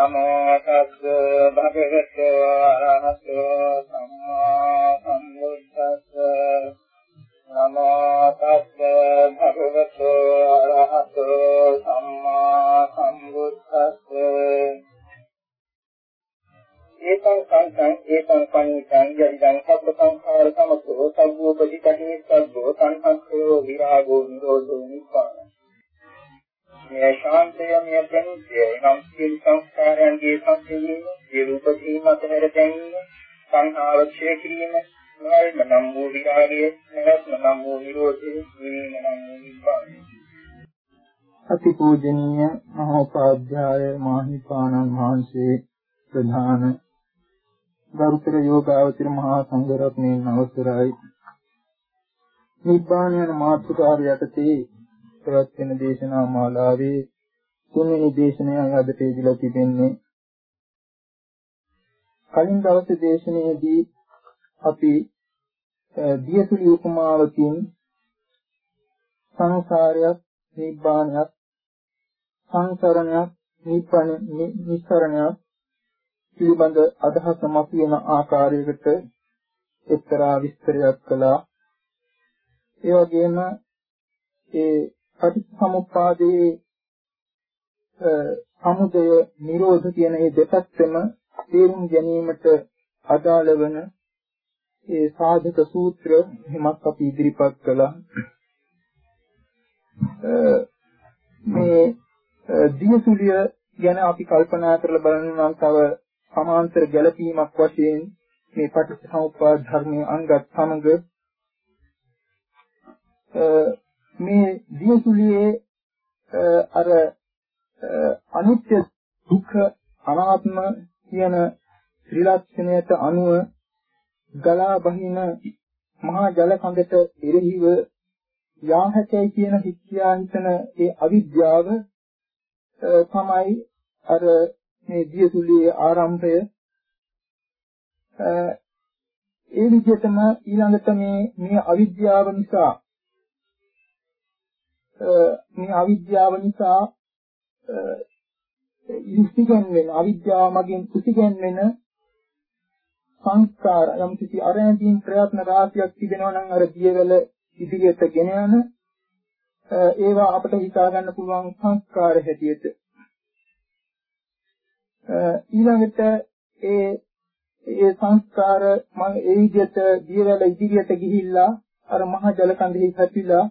නමෝ තස්ස භගවතු ආරහතෝ සම්මා සම්බුද්දස්ස නමෝ තස්ස භගවතු ආරහතෝ සම්මා සම්බුද්දස්ස ඒකං සංසං ඒකං පඤ්ඤං යදිදං සබ්බ සංඛාර සමතෝ සබ්බෝ පටිච්චේ සබ්බෝ සංඛාරෝ විරාගෝ නිරෝධෝ නිපාන මේ ශාන්තය මේ ප්‍රණීතය නම් සියලු සංස්කාරයන්ගේ සංසිඳීම සියලු උපදීම අතහැර ගැනීම සංහාවක්ෂය කිරීම නොයල්ම නම් වූ විරාගය නැවත්ම නම් වූ නිරෝධය නිවීම නම් වූ නිබ්බානය අති පූජනීය මහෝපාධ්‍යාය මාහිපාණන් වහන්සේ ප්‍රධාන ගරුතර යෝගාවචර මහා සංඝරත්නයන් අවසරයි. නිබ්බාන යන මාතෘකාව යටතේ පැවැත්වෙන දේශනා මාලාවේ තුන්වෙනි දේශනයයි අදට ඉදිලා තිබෙන්නේ. කලින් දවසේ දේශනාවේදී අපි දියසුලි උපමාවකින් සංසාරයක් නිබ්බානයක් සංසරණයක් නිප්පණ නිස්සරණයක් පිළිබඳ අදහස මතුවෙන ආකාරයකට එක්තරා විස්තරයක් කළා. ඒ වගේම ඒ පටිච්චසමුප්පාදයේ සමුදය නිරෝධ කියන මේ දෙපැත්තම තේරුම් ගැනීමට අදාළ වන ඒ සාධක සූත්‍ර හිමක් අපි ඉදිරිපත් කළා. මේ දියසුලිය ගැන අපි කල්පනා කරලා බලන නම් තව සමාන්තර ගැළපීමක් වශයෙන් මේ පටිච්චසමුප්පාද ධර්මයේ අංගත් සමග මේ දියසුලියේ අර අනිත්‍ය දුක්ඛ අනාත්ම කියන ත්‍රිලක්ෂණයට අනුව ගලා බහින මහා ජල කඳට එරෙහිව යා හැකයි කියන හික්කියා හිතන ඒ අවිද්‍යාව තමයි අර මේ දියසුලියේ ආරම්භය. ඒ විදිහටම ඊළඟට මේ මේ අවිද්‍යාව නිසා මේ අවිද්‍යාව නිසා ඉස්තිගෙන් වෙන අවිද්‍යාව මගින් කුසිගෙන් වෙන සංස්කාර යම් කිසි අරණදීන් ප්‍රයත්න රාශියක් තිබෙනවා නම් අර දියවල ඉදිරියට ගෙන යන ඒවා අපිට හිතා ගන්න පුළුවන් සංස්කාර හැටියට. ඊළඟට ඒ ඒ සංස්කාර මම ඒ විදිහට දියවල ඉදිරියට ගිහිල්ලා අර මහ ජල කඳෙහි පැතිලා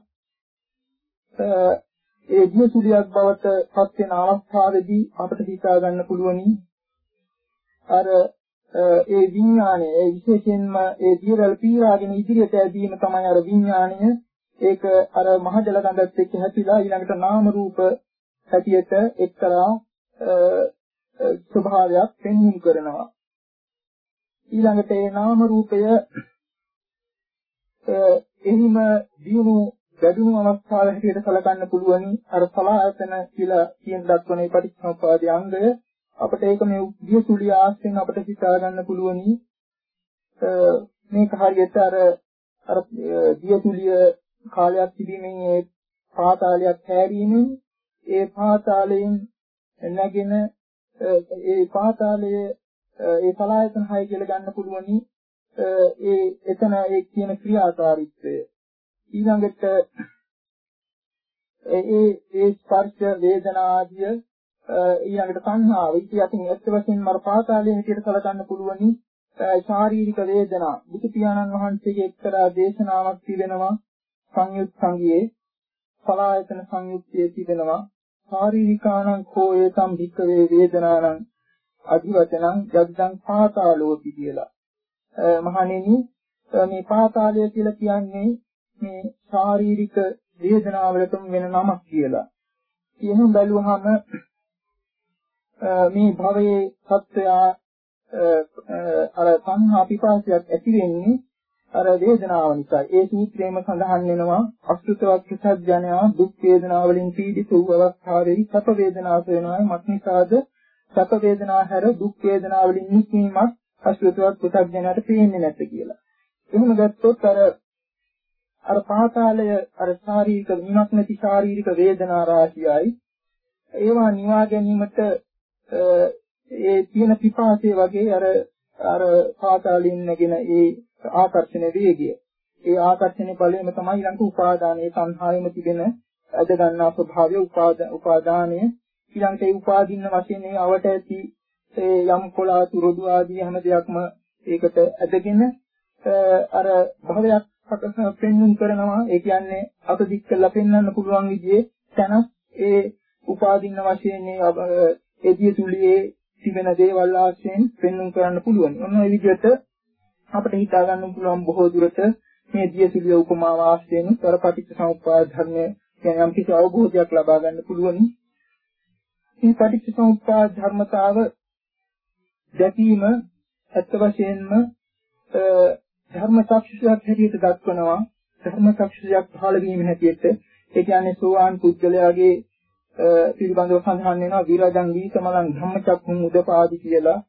ඒ දියසුලියක් බවට පත් වෙන අවස්ථාවේදී අපිට හිතා ගන්න පුළුවනි. අර ඒ විඥානය ඒ විශේෂයෙන්ම ඒ දියවල පීරාගෙන ඉදිරියට ඇදීම තමයි අර විඥානය. ඒක අර මහ ජල ගඳත් එක්ක හැපිලා ඊළඟට නාම රූප හැටියට එක්තරා ස්වභාවයක් පෙන්වීම කරනවා. ඊළඟට ඒ නාම රූපය එහිම දිනු වැඩිම අවස්ථාව හැටියට සැලකන්න පුළුවනි. අර සලායතන කියලා කියන දක්වන මේ පටිච්චසමුප්පාදයේ අංගය අපිට ඒක මේ දිය සුලිය ආශ්‍රයෙන් අපිට හිතා ගන්න පුළුවනි. මේක හරියට අර අර දිය සුලිය කාලයක් තිබීමෙන් ඒ පාතාලයක් හැරීමෙන් ඒ පාතාලයෙන් නැගෙන ඒ පාතාලයේ ඒ සලායතන හය කියලා ගන්න පුළුවනි. ඒ එතන ඒ කියන ක්‍රියාකාරීත්වය. ඊළඟට ඒ ඒ ස්පර්ශ වේදනා ආදිය ඊළඟට සංහාව. ඉති යටින් ඇත්ත වශයෙන්ම අර පාතාලයේ හැටියට සලකන්න පුළුවනි. ශාරීරික වේදනා. බුදු පියාණන් වහන්සේගේ එක්තරා දේශනාවක් තිබෙනවා. සංයුත් සංගියේ සලායතන සංයුක්තියේ තිබෙනවා. ශාරීරිකාණං කෝයතම් භික්කවේ වේදනාණං අධිවචනං යද්දං පාතාලෝති කියලා. මහණෙනි මේ පාතාලය කියලා කියන්නේ මේ ශාරීරික වේදනාවලටම වෙන නමක් කියලා. කියන බැලුවහම මේ භවයේ සත්‍යය අර සංහා පිපාසයක් ඇති වෙන්නේ අර වේදනාව නිසා. ඒ සූත්‍රයේම සඳහන් වෙනවා අසුතවත් සත්‍යඥයා දුක් වේදනා වලින් පීඩිත වූ අවස්ථාවේ සැප වේදනාව වෙනවා. මක්නිසාද සැප වේදනා හැර දුක් වේදනා වලින් නික්මීමක් අසුතවත් සත්‍යඥයාට පේන්නේ නැත කියලා. එහෙම ගත්තොත් අර අර පාතාලය අර ශාරීරික නිමක් නැති ශාරීරික වේදනා රාශියයි ඒවා නිවා ගැනීමට ඒ තියෙන පිපාසය වගේ අර අර පාතාලින් නැගෙන ඒ ආකර්ෂණ වේගය. ඒ ආකර්ෂණ බලයෙන් තමයි ඊළඟ උපාදානයේ සංහායෙම තිබෙන අද ගන්නා ස්වභාවය උපාදානය ඊළඟට ඒ උපාදින්න වශයෙන් මේ අවට ඇති ඒ යම් කොලාතු රොඩු ආදී හැම දෙයක්ම ඒකට ඇදගෙන අර භවයක් පෙන්වන්න කරනවා ඒ කියන්නේ අත දික් කරලා පෙන්වන්න පුළුවන් විදිහේ තැනක් ඒ උපාදින්න වශයෙන් මේ එදිය තුලියේ තිබෙන දේවල් ආශ්‍රයෙන් පෙන්වන්න කරන්න පුළුවන්. ඔන්න ඒ විදිහට අපිට හිතා ගන්න පුළුවන් බොහෝ දුරට මේ දියසුලිය උපමාව ආශ්‍රයෙන් කරපටිච්ච සමුප්පාද ධර්මය කියන යම් කිසි අවබෝධයක් ලබා ගන්න පුළුවන්. මේ පටිච්ච සමුප්පාද ධර්මතාව දැකීම ඇත්ත වශයෙන්ම ධර්ම සාක්ෂියක් හැටියට දක්වනවා. ධර්ම සාක්ෂියක් පහළ වීම හැටියට. ඒ කියන්නේ සෝවාන් පුද්ගලයාගේ පිළිබඳව සඳහන් වෙනවා විරජං වීසමලං ධම්මචක්ඛුන් උදපාදි කියලා.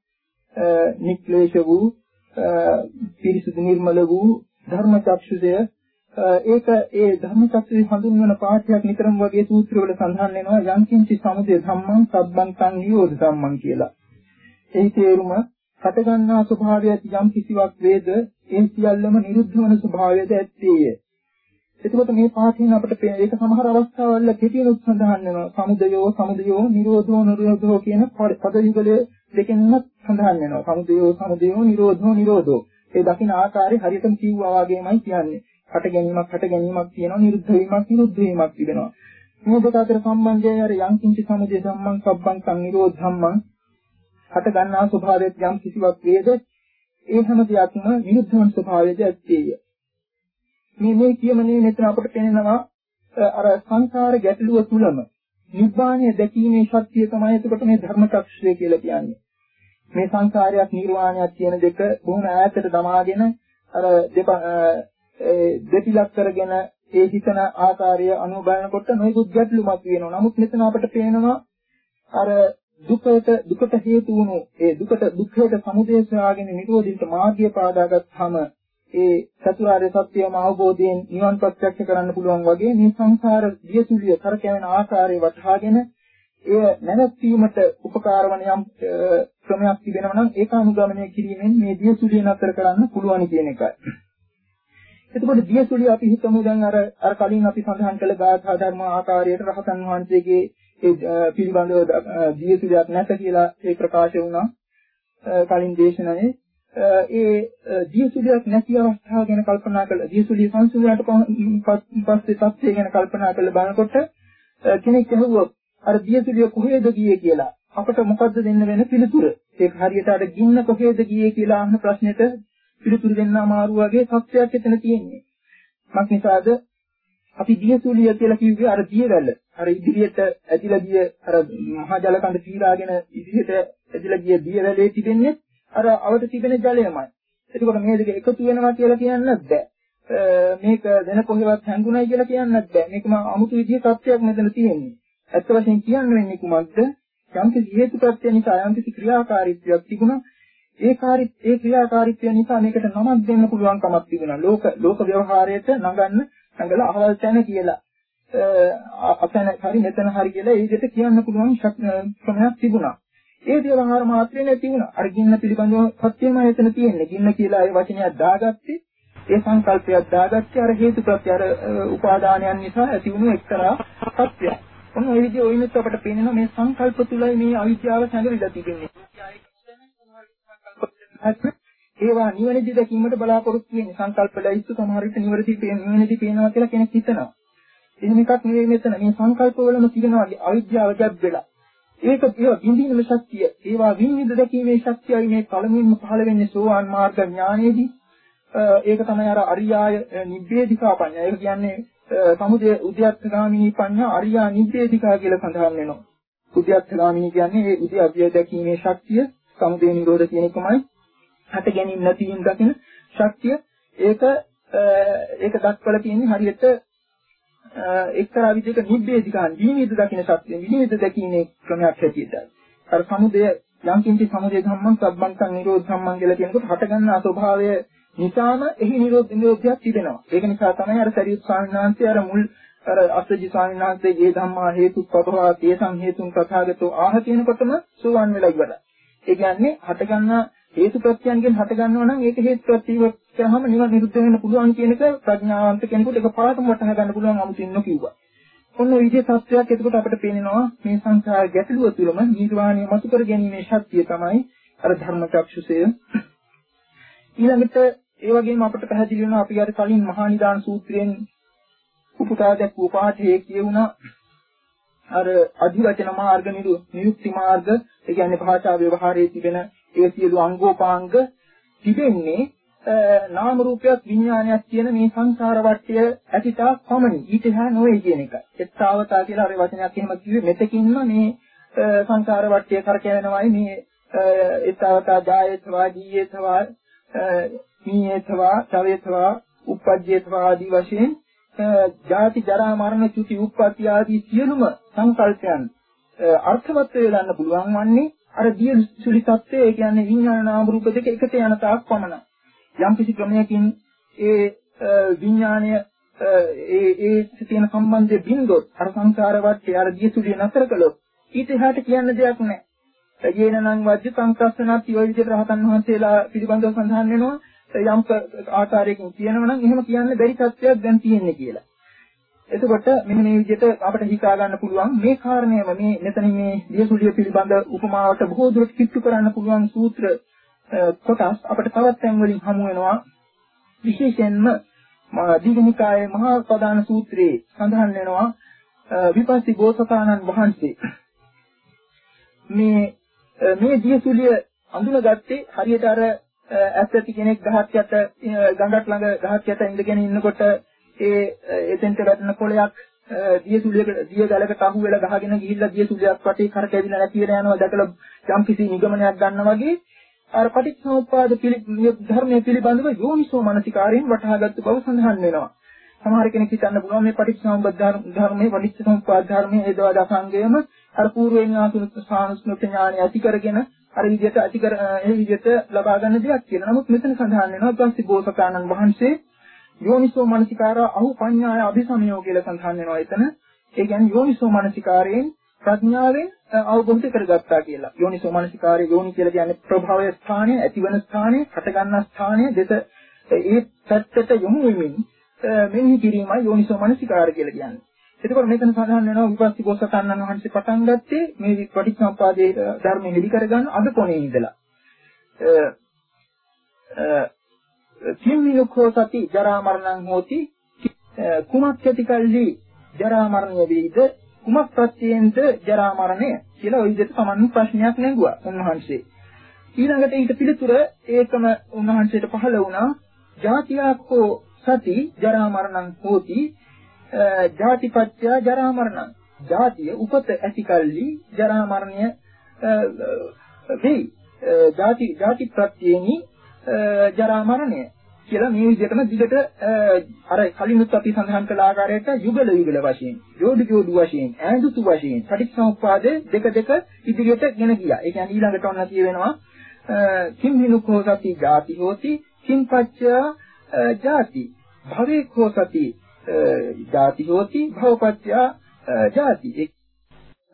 නික්ලේශ වූ පිරිසුදු නිර්මල වූ ධර්ම චක්ෂුදය ඒක ඒ ධර්ම චක්ෂුවේ හඳුන්වන පාඨයක් නිතරම වගේ සූත්‍රවල සඳහන් වෙනවා. යංකින්චි සමුදය ධම්මං සබ්බන්තං නියෝධ ධම්මං කියලා. ඒ තේරුම හට ගන්නා ස්වභාවය ඇති යම් කිසිවක් වේද ඒ සියල්ලම නිරුද්ධ වන ස්වභාවයද ඇත්තේය. එතකොට මේ පාඨයෙන් අපිට ඒක සමහර අවස්ථාවල කෙටියෙන් සඳහන් වෙනවා. සමුදයෝ සමුදයෝ නිරෝධෝ නිරෝධෝ කියන පද යුගල දෙකෙන්ම සඳහන් වෙනවා. සමුදයෝ සමුදයෝ නිරෝධෝ නිරෝධෝ. ඒ දකින්න ආකාරය හරියටම කිව්වා වගේමයි කියන්නේ. හට ගැනීමක් හට ගැනීමක් තියෙනවා නිරුද්ධ වීමක් නිරුද්ධ වීමක් තිබෙනවා. මේ දෙක අතර සම්බන්ධය අර යම් කිංචි සමුදය ධම්මං සබ්බං සංනිරෝධ ධම්මං හට ගන්නා ස්වභාවයෙන් යම් කිසිවක් වේද ඒ හැම දෙයක්ම විරුද්ධ වන ස්වභාවයද ඇත්තේය. මේ මේ කියමනේ මෙතන අපට පෙනෙනවා අර සංසාර ගැටලුව තුලම නිබ්බාණය දැකීමේ ශක්තිය තමයි එතකොට මේ ධර්ම චක්ෂුය කියලා කියන්නේ. මේ සංසාරයක් නිර්වාණයක් කියන දෙක බොහොම ඈතට දමාගෙන අර දෙපිලක් කරගෙන ඒ හිතන ආකාරය අනුව බලනකොට නොයෙකුත් ගැටලු මත වෙනවා. නමුත් මෙතන අපට පේනවා අර දුකට දුකට හේතු වුණු ඒ දුකට දුක්ඛයට සමුදය සොයාගෙන නිරෝධිත මාර්ගය පාදාගත්තාම ඒ චතුරාර්ය සත්‍යම අවබෝධයෙන් නිවන් ප්‍රත්‍යක්ෂ කරන්න පුළුවන් වගේ මේ සංසාර දියසුලිය කරකැවෙන ආකාරය වටහාගෙන එය නැවැත්වීමට උපකාර වන යම් ක්‍රමයක් තිබෙනවා නම් ඒක අනුගමනය කිරීමෙන් මේ දියසුලිය නතර කරන්න පුළුවන් කියන එකයි. එතකොට දියසුලිය අපි හිතමු දැන් අර අර කලින් අපි සඳහන් කළ ගාථා ධර්ම ආකාරයට රහතන් වහන්සේගේ ඒ පිළිබඳව දියසුලියක් නැත කියලා ඒ ප්‍රකාශ වුණා. කලින් දේශනාවේ. ඒ දියසුලියක් නැති අවස්ථාව ගැන කල්පනා කළ දියසුලිය සංසුන්වලට පස්සේ තත්ත්වය ගැන කල්පනා කරලා බලනකොට කෙනෙක් ඇහුවොත් අර දියසුලිය කොහෙද ගියේ කියලා? අපට මොකද්ද දෙන්න වෙන පිළිතුර? ඒක හරියට අර ගින්න කොහෙද ගියේ කියලා අහන ප්‍රශ්නෙට පිළිතුරු දෙන්න අමාරු වගේ තත්ත්වයක් එතන තියෙන්නේ. මක් නිසාද? අපි දියසුලිය කියලා කිව්වේ අර දියවැල. අර ඉදිරියට ඇදිලා ගිය අර මහා ජල කඳ පීරාගෙන ඉදිරියට ඇදිලා ගිය දියවැලේ තිබෙන්නේ අර අවට තිබෙන ජලයමයි. එතකොට මේ දෙක එකතු වෙනවා කියලා කියන්නත් බෑ. මේක වෙන කොහෙවත් හැංගුණයි කියලා කියන්නත් බෑ. මේකම 아무තු විදිහේ සත්‍යයක් මෙතන තියෙන්නේ. ඇත්ත වශයෙන් කියන්න වෙන්නේ කුමක්ද? යම්කිසි හේතු ප්‍රත්‍ය නිසා යම්කිසි ක්‍රියාකාරීත්වයක් තිබුණා ඒ කාර්ය ඒ ක්‍රියාකාරීත්වය නිසා මේකට නමක් දෙන්න පුළුවන් කමක් තිබුණා. ලෝක ලෝක ව්‍යවහාරයට නගන්න සංගල අහවල් තැන කියලා අපතන හරි මෙතන හරි කියලා ඒ විදිහට කියන්න පුළුවන් ක්‍රමයක් තිබුණා. ඒ ව්‍යවහාර මාත්‍රේ නැති වුණා. අර ගින්න පිළිබඳව සත්‍යම එතන තියෙන්නේ. ගින්න කියලා ඒ වචනයක් දාගත්තේ ඒ සංකල්පයක් දාගත්තේ අර හේතු ප්‍රත්‍ය අර උපාදානයන් නිසා ඇති වුණු එක්තරා සත්‍යයක්. ඔන්න ඒ විදිහ ඔයිනුත් අපට පේනවා මේ සංකල්ප තුලයි මේ අවිද්‍යාව සැඟවිලා තිබෙන්නේ. ඒවා නිවැරදි දැකීමට බලාපොරොත්තු වෙන්නේ සංකල්පලයිස්තු සමහර විට නිවැරදි නිවැරදි පේනවා කියලා කෙනෙක් හිතනවා. එහෙම එකක් නෙවෙයි මෙතන. මේ සංකල්පවලම තියෙනවා අවිද්‍යාව ගැබ් වෙලා. ඒක ඒවා විඳින ශක්තිය, ඒවා විනිවිද දැකීමේ ශක්තියයි මේ පළමුවෙන්ම පහළ වෙන්නේ සෝවාන් මාර්ග ඥානයේදී. ඒක තමයි අර අරියාය නිබ්බේධිකා පඤ්ඤා. ඒක කියන්නේ සමුදය උද්‍යත්තගාමිනී පඤ්ඤා අරියා නිබ්බේධිකා කියලා සඳහන් වෙනවා. උද්‍යත්තගාමිනී කියන්නේ ඒ උද්‍ය දැකීමේ ශක්තිය, සමුදය නිරෝධ කියන එකමයි. හට ගැනීම නැතිවීම දකින ශක්තිය ඒක ඒක දක්වලා තියෙන්නේ හරියට එක්තරා විදිහක නිබ්බේධිකාන් විනිවිද දකින ශක්තිය විනිවිද දැකීමේ ක්‍රමයක් හැටියටයි. අර සමුදය යම්කින්චි සමුදය ධම්මං සබ්බංකං නිරෝධ ධම්මං කියලා කියනකොට හටගන්නා ස්වභාවය නිසාම එහි නිරෝධ නිරෝධයක් තිබෙනවා. ඒක නිසා තමයි අර සරියුත් ස්වාමීන් වහන්සේ අර මුල් අර අස්සජි ස්වාමීන් වහන්සේ ඒ ධම්මා හේතුප්පවා තේසං හේතුන් තථාගතෝ ආහ කියනකොටම සුවන් වෙලා ඉවරයි. ඒ කියන්නේ හටගන්නා හේතු ප්‍රත්‍යයන්ගෙන් හට ගන්නවා නම් ඒක හේතු ප්‍රත්‍යයක් කරාම නිවන නිරුද්ධ වෙන්න පුළුවන් කියන එක ප්‍රඥාවන්ත කෙනෙකුට එකපාරටම වටහා ගන්න පුළුවන් 아무තින් නොකියුවා. ඔන්න ඔය විදිහේ තත්ත්වයක් එතකොට අපිට පේනවා මේ සංසාර ගැටලුව තුළම නිර්වාණය මතු කර ගැනීමේ ශක්තිය තමයි අර ධර්ම චක්ෂුසය. ඊළඟට ඒ වගේම අපිට පැහැදිලි වෙනවා අපි අර කලින් මහා නිදාන සූත්‍රයෙන් උපුටා දැක්වූ පාඨයේ කියුණා අර අධිවචන මාර්ග නිරුක්ති මාර්ග ඒ කියන්නේ භාෂා ව්‍යවහාරයේ තිබෙන ඒ සියලු අංගෝපාංග තිබෙන්නේ නාම රූපයක් විඥානයක් කියන මේ සංසාර වටය ඇතිතා පමණි. ඊට එහා නොවේ කියන එක. එත්තාවතා කියලා අර වචනයක් එහෙම කිව්වේ මෙතකින්ම මේ සංසාර වටය කරකැවෙනවායි මේ එත්තාවතා ජායේතවා ජීයේතවා නීයේතවා චවේතවා උපජ්ජේතවා ආදී වශයෙන් ජාති ජරා මරණ චුති උප්පත්ති ආදී සියලුම සංකල්පයන් අර්ථවත් වේ ගන්න පුළුවන් වන්නේ අර දිය සුලි தත්ත්වය ඒ කියන්නේ විඥාන නාම රූප දෙක එකට යන තාක් පමණයි. යම් කිසි ක්‍රමයකින් ඒ විඥානය ඒ ඒ තියෙන සම්බන්ධය බින්දොත් අර සංසාර වටේ අර දිය සුලිය නතර කළොත් ඊට එහාට කියන්න දෙයක් නැහැ. යේනනම් වජ්ජ සංකස්සනත් ඔය විදිහට රහතන් වහන්සේලා පිළිබඳව සඳහන් වෙනවා. යම් ආකාරයකින් කියනවනම් එහෙම කියන්න බැරි තත්ත්වයක් දැන් තියෙන්නේ කියලා. එතකොට මෙන්න මේ විදිහට අපිට හිතා ගන්න පුළුවන් මේ කාරණයම මේ මෙතන මේ දියසුලිය පිළිබඳ උපමාවට බොහෝ දුරට කිට්ටු කරන්න පුළුවන් සූත්‍ර කොටස් අපිට තවත් තැන් වලින් හමු වෙනවා. විශේෂයෙන්ම දීඝනිකායේ මහා ප්‍රධාන සූත්‍රයේ සඳහන් වෙනවා විපස්සී බෝසතාණන් වහන්සේ. මේ මේ දියසුලිය අඳුනගත්තේ හරියට අර ඇත්තටි කෙනෙක් ගහක් යට ගඟක් ළඟ ගහක් යට ඉඳගෙන ඉන්නකොට ඒ එතෙන්ට වැටෙන කොළයක් දිය සුලියකට දිය ගලකට අහු වෙලා ගහගෙන ගිහිල්ලා දිය සුලියක් වටේ කරකැවිලා නැති වෙලා යනවා දැකලා යම් කිසි නිගමනයක් ගන්න වගේ අර පටිච්චසමුප්පාද ධර්මයේ පිළිබඳව යෝනිසෝ මනසිකාරයෙන් වටහාගත්තු බව සඳහන් වෙනවා. සමහර කෙනෙක් හිතන්න පුළුවන් මේ පටිච්චසමුප්පාද ධර්මයේ පටිච්චසමුප්පාද ධර්මයේ ඒ දවා දසංගයම අර පූර්වයෙන් ආසුනුත් සානුස්මෘත ඥානය ඇති කරගෙන අර විදිහට ඇති කර ඒ විදිහට ලබා ගන්න දෙයක් කියලා. නමුත් මෙතන සඳහන් වෙනවා පස්සේ බෝසතාණන් වහන්සේ යෝනිසෝ මනසිකාරා අහු පඤ්ඤාය අபிසමයෝ කියලා සඳහන් වෙනවා එතන. ඒ කියන්නේ යෝනිසෝ මනසිකාරයෙන් ප්‍රඥාවෙන් අවබෝධ කරගත්තා කියලා. යෝනිසෝ මනසිකාරය යෝනි කියලා කියන්නේ ප්‍රභවය ස්ථානය, ඇතිවන ස්ථානය, හටගන්නා ස්ථානය දෙත ඒ පැත්තට යොමු වෙමින් මෙහි කිරීමයි යෝනිසෝ මනසිකාරය කියලා කියන්නේ. එතකොට මෙතන සඳහන් වෙනවා විපස්සී බෝසතාණන් වහන්සේ පටන් ගත්තේ මේ පටිච්චසමුපාදයේ ධර්ම හෙලි කරගන්න අද කොනේ ඉඳලා. කිම්මිනුකෝ සති ජරා මරණං හෝති කුමක් ඇතිකල්හි ජරා මරණය වේද කුමක් ප්‍රත්‍යයෙන්ද ජරා මරණය කියලා ওই විදිහට සමන් ප්‍රශ්නයක් නැගුවා උන්වහන්සේ. ඊළඟට ඊට පිළිතුර ඒකම උන්වහන්සේට පහළ වුණා. ජාතියක්කෝ සති ජරා මරණං හෝති. ජාතිපත්‍ය ජරා මරණං. ජාතිය උපත ඇතිකල්හි ජරා මරණය වෙයි. ජාති ජාති ප්‍රත්‍යෙනි ජරා මරණය. කියලා මේ විදිහටම දිගට අර කලිනුත් අපි සඳහන් කළ ආකාරයට යුගල යුගල වශයෙන් යෝඩු යෝඩු වශයෙන් ඈඳුතු වශයෙන් පටිච්චසමුප්පාද දෙක දෙක ඉදිරියට ගෙන ගියා. ඒ කියන්නේ ඊළඟට ඔන්න කියවෙනවා කිම් හිනුකෝ සති ජාති හෝති කිම් පච්චය ජාති භවේ කෝ සති ජාති හෝති භවපච්චය ජාති. ඒ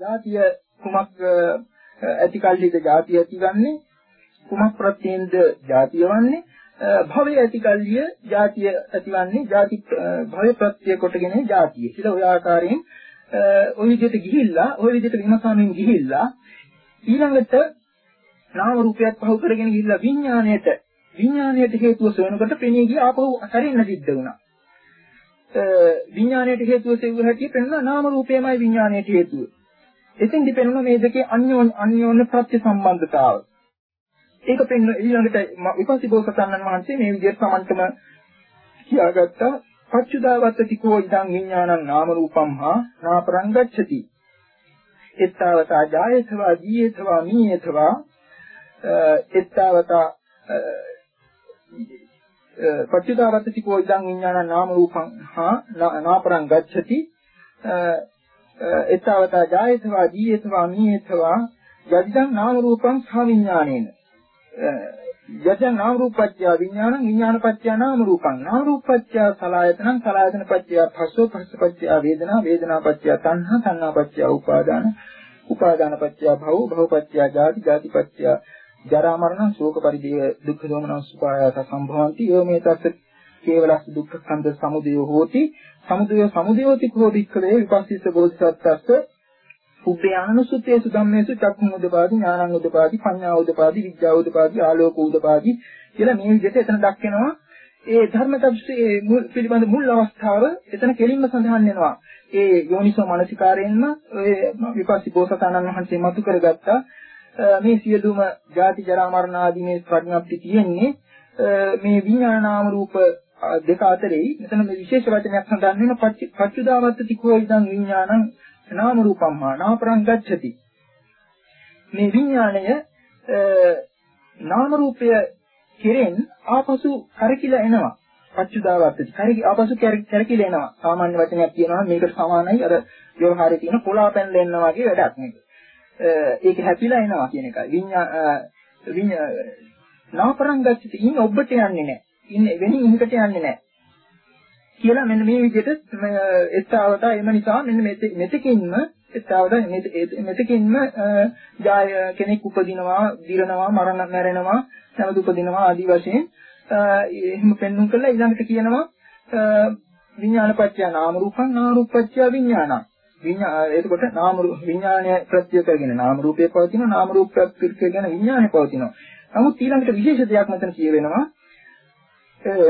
ජාතිය කුමක් ඇති කල්හිද ජාතිය ඇතිවන්නේ කුමක් ප්‍රත්‍යෙන්ද ජාතිය වන්නේ භවය ඇති කල්හිය ජාතිය ඇතිවන්නේ ජාති භවය ප්‍රත්‍ය කොටගෙන ජාතිය කියලා ওই ආකාරයෙන් ওই විදිහට ගිහිල්ලා ওই විදිහට විමසමින් ගිහිල්ලා ඊළඟට නාම රූපයක් පහු කරගෙන ගිහිල්ලා විඥාණයට විඥාණයට හේතුව සොයනකොට පෙනී ගිය ආපහු අතරින්න සිද්ධ වුණා. විඥාණයට හේතුව සෙව්ව හැටි පෙන්වන නාම රූපයමයි විඥාණයට හේතුව. එතෙන්දි පෙන්වන මේ දෙකේ අන්‍යෝන්‍ය අන්‍යෝන්‍ය ප්‍රත්‍ය සම්බන්ධතාවය. ඒක පෙන්න ඊළඟට විපස්සී බෝසතාණන් වහන්සේ මේ විදිහට සමන්තම කියාගත්තා. පච්චුදාවත්තති කෝ ඉදං විඥානං නාම රූපං හා නාපරං ගච්ඡති. එත්තාවතා ජායේතවා ජීයේතවා මීයේතවා. එත්තාවතා පච්චුදාවත්තති කෝ ඉදං විඥානං නාම රූපං හා නාපරං ගච්ඡති. එත්තාවතා ජායේතවා ජීයේතවා මීයේතවා. යදිදං නාම රූපං සහ විඥානේන යත නාම රූපච්ඡය විඥානං විඥානපච්ඡය නාම රූපං නාම රූපච්ඡය සලආයතනං සලආයතනපච්ඡය භස්සෝ භස්සපච්ඡය වේදනා වේදනාපච්ඡය තණ්හා තණ්හාපච්ඡය උපාදාන උපාදානපච්ඡය භව භවපච්ඡය ජාති ජාතිපච්ඡය ජරා මරණ ශෝක පරිදේව දුක්ඛ දෝමනස් සුපායස සම්භවಂತಿ යෝ මේ තස්ස කේවලස් දුක්ඛ ස්කන්ධ සමුදය හෝති. සමුදය සමුදයෝති කෝ වික්ඛවේ විපස්සිත බෝධිසත්ත්වස්ස උපයානුසුතේසු ධම්මේසු චක්ඛු උදපාදි ඥානං උදපාදි පඤ්ඤා උදපාදි විද්‍යා උදපාදි ආලෝක උදපාදි කියලා මේ විදිහට එතන දක්වනවා. ඒ ධර්ම තත්ත්වයේ පිළිබඳ මුල් අවස්ථාව එතන කෙලින්ම සඳහන් වෙනවා. ඒ යෝනිසෝ මනසිකාරයෙන්ම ඔය විපස්සී බෝසතාණන් වහන්සේ මතු කරගත්තා. මේ සියලුම ජාති ජරා මරණ ආදී මේ ප්‍රඥාප්ති තියෙන්නේ. මේ විඥාන නාම රූප දෙක අතරේ. මෙතන මේ විශේෂ වචනයක් සඳහන් වෙන පච්චුදාවත්ති කෝ ඉදං විඥානං නාම රූපම්මා නාපරං ගච්ඡති. මේ විඥාණය නාම රූපය කෙරෙන් ආපසු කරකිලා එනවා. පච්චුදාවත්ති. කරකි ආපසු කරකිලා එනවා. සාමාන්‍ය වචනයක් කියනවා මේකට සමානයි. අර ව්‍යවහාරයේ තියෙන පොලා පැනලා එනවා වගේ වැඩක් මේක. ඒක හැපිලා එනවා කියන එකයි. විඤ්ඤා විඤ්ඤා නාපරං ගච්ඡති. ඉන්නේ ඔබට යන්නේ නැහැ. ඉන්නේ වෙනින් ඉහකට යන්නේ නැහැ. කියලා මෙන්න මේ විදිහට එස්තාවට එම නිසා මෙන්න මෙතකින්ම එස්තාවට මෙතකින්ම ජාය කෙනෙක් උපදිනවා, දිරනවා, මරණ මැරෙනවා, නැවත උපදිනවා ආදී වශයෙන්. එහෙම පෙන්වුම් කළා ඊළඟට කියනවා විඥානපත්‍ය නාම රූපං නාම රූපපත්‍ය විඥානං. විඥාන එතකොට නාම විඥානය ප්‍රත්‍ය කරගෙන නාම රූපේ පවතින නාම රූප ප්‍රත්‍ය කරගෙන විඥානය පවතිනවා. නමුත් ඊළඟට විශේෂ දෙයක් මෙතන කියවෙනවා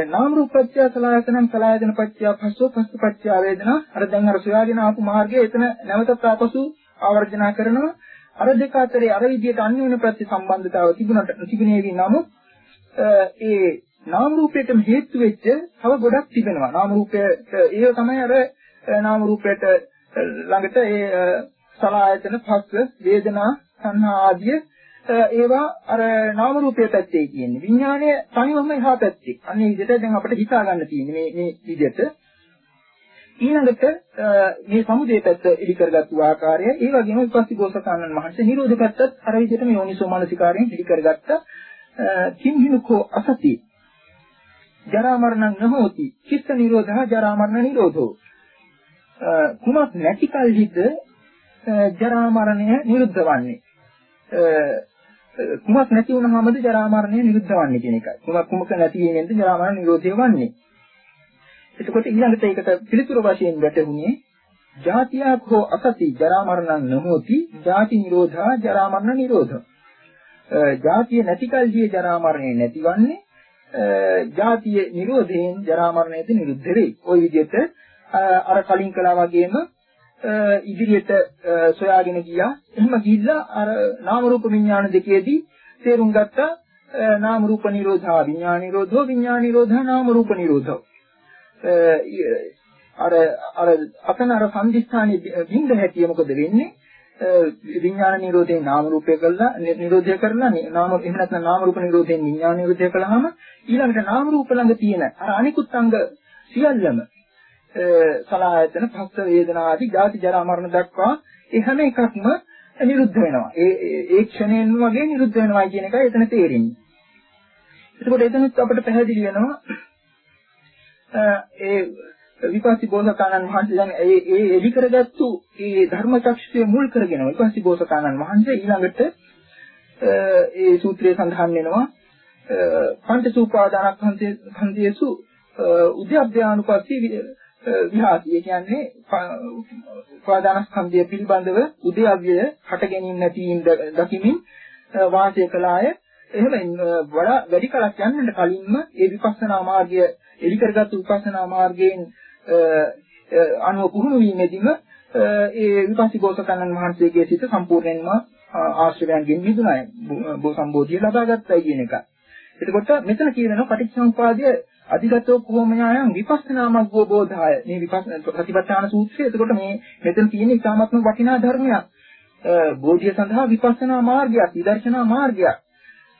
නාම රූප පත්‍ය සලආයතනං සලආයතන පත්‍ය පස්සෝ පස්ස පත්‍ය වේදනා අර දැන් අර සොයාගෙන ආපු මාර්ගය එතන නැවතත් ආපසු ආවර්ජනා කරනවා. අර දෙක අතරේ අර විදිහට අන්‍යෝන්‍ය ප්‍රති සම්බන්ධතාව තිබුණට තිබුණේ නමුත් ඒ නාම රූපයටම හේතු වෙච්ච තව ගොඩක් තිබෙනවා. නාම රූපයට ඒක තමයි අර නාම රූපයට ළඟට ඒ සලආයතන පස්ස වේදනා සංහා ආදී ඒවා අර නාම රූපයේ පැත්තේ කියන්නේ විඥානය තනිවම එහා පැත්තේ. අන්නේ විදිහට දැන් අපිට හිතා ගන්න තියෙන්නේ මේ මේ විදිහට. ඊළඟට මේ සමුදේ පැත්ත ඉලි කරගත්තු ආකාරය ඒ වගේම විපස්සී ගෝසකානන් මහන්සිය නිරෝධ පැත්තත් අර විදිහටම යෝනිසෝ මානසිකාරයෙන් ඉලි කරගත්ත කිම්හිනුකෝ අසති. ජරා මරණ නොහෝති. චිත්ත නිරෝධහ ජරා මරණ නිරෝධෝ. කුමක් නැති කල්හිද ජරා මරණය නිරුද්ධ වන්නේ? කුමක් නැති වුනහමද ජරා මරණය නිරුද්ධ වන්නේ කියන එකයි. කුමක් කුමක නැති වෙනෙන්ද ජරා මරණ නිරෝධය වන්නේ. එතකොට ඊළඟට ඒකට පිළිතුරු වශයෙන් වැටුනේ ජාතියක් හෝ අසති ජරා මරණ නොහොති ජාති නිරෝධා ජරා මරණ නිරෝධ. ජාතිය නැති කල්හිය ජරා මරණය නැතිවන්නේ ජාතිය නිරෝධයෙන් ජරා මරණයද නිරුද්ධ වෙයි. ওই විදිහට අර කලින් කළා වගේම ඉදිරියට සොයාගෙන ගියා. එහෙම ගිහිල්ලා අර නාම රූප විඥාන දෙකේදී තේරුම් ගත්තා නාම රූප නිරෝධා විඥාන නිරෝධෝ විඥාන නිරෝධා නාම රූප නිරෝධෝ. අර අර අපන අර සම්දිස්ථානයේ බින්ද හැටිය මොකද වෙන්නේ? විඥාන නිරෝධයෙන් නාම රූපය කළා නිරෝධය කරලා නාම එහෙම නැත්නම් නාම රූප නිරෝධයෙන් විඥාන නිරෝධය කළාම ඊළඟට නාම රූප ළඟ තියෙන අර අනිකුත් අංග සියල්ලම සලආයතන පස්ස වේදනා ආදී ජාති ජරා මරණ දක්වා ඒ හැම එකක්ම නිරුද්ධ වෙනවා. ඒ ඒ ක්ෂණයෙන් වගේ නිරුද්ධ වෙනවා කියන එකයි එතන තේරෙන්නේ. එතකොට එතනත් අපිට පැහැදිලි වෙනවා ඒ විපස්සී බෝසතාණන් වහන්සේ දැන් ඒ ඒ එලි කරගත්තු ඒ ධර්ම චක්ෂුවේ මුල් කරගෙන විපස්සී බෝසතාණන් වහන්සේ ඊළඟට ඒ සූත්‍රයේ සඳහන් වෙනවා පංච සූපාදානස්කන්ධයේසු උද්‍යප්පයානුපස්සී විහාති. ඒ කියන්නේ උපාදානස්කන්ධය පිළිබඳව උදේව්‍යය හට ගැනීම නැතිවීම දකිමින් වාසය කළාය. එහෙම වඩා වැඩි කලක් යන්නට කලින්ම ඒ විපස්සනා මාර්ගය එලි කරගත් විපස්සනා මාර්ගයෙන් අනුව පුහුණු වීමෙදිම ඒ විපස්සී බෝසතාණන් වහන්සේගේ සිත සම්පූර්ණයෙන්ම ආශ්‍රයයන්ගෙන් මිදුණාය. සම්බෝධිය ලබා ගත්තයි කියන එක. එතකොට මෙතන කියනවා පටිච්චසමුපාදය අධිගතෝ කොහොමයායන් විපස්සනා මග්ගෝ බෝධාය මේ විපස්සනා ප්‍රතිපත්තාන සූත්‍රය. එතකොට මේ මෙතන තියෙන ඉතාමත්ම වටිනා ධර්මයක්. බෝධිය සඳහා විපස්සනා මාර්ගයක් විදර්ශනා මාර්ගයක්.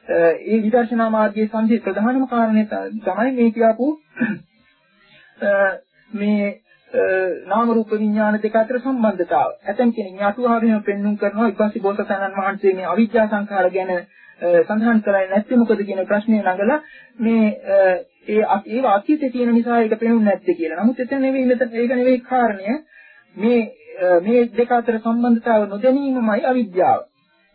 ඒ විදර්ශනා මාර්ගයේ සම්පූර්ණ ප්‍රධානම කාරණය තමයි මේ කියපු මේ නාම රූප විඥාන දෙක අතර සම්බන්ධතාව. ඇතැම් කෙනෙක් අටුවාවෙම පෙන්눔 කරනවා ඊපස්සේ බෝසතාණන් වහන්සේ මේ අවිද්‍යා සංඛාර ගැන සඳහන් කරන්නේ නැත්නම් මොකද කියන ප්‍රශ්නේ නගලා මේ ඒ ඒ වාක්‍යයේ තියෙන නිසා ඒක පේන්නේ නැත්තේ කියලා. නමුත් එතන නෙවෙයි මෙතන ඒක නෙවෙයි කාරණය. මේ මේ දෙක අතර සම්බන්ධතාව නොදැනීමමයි අවිද්‍යාව.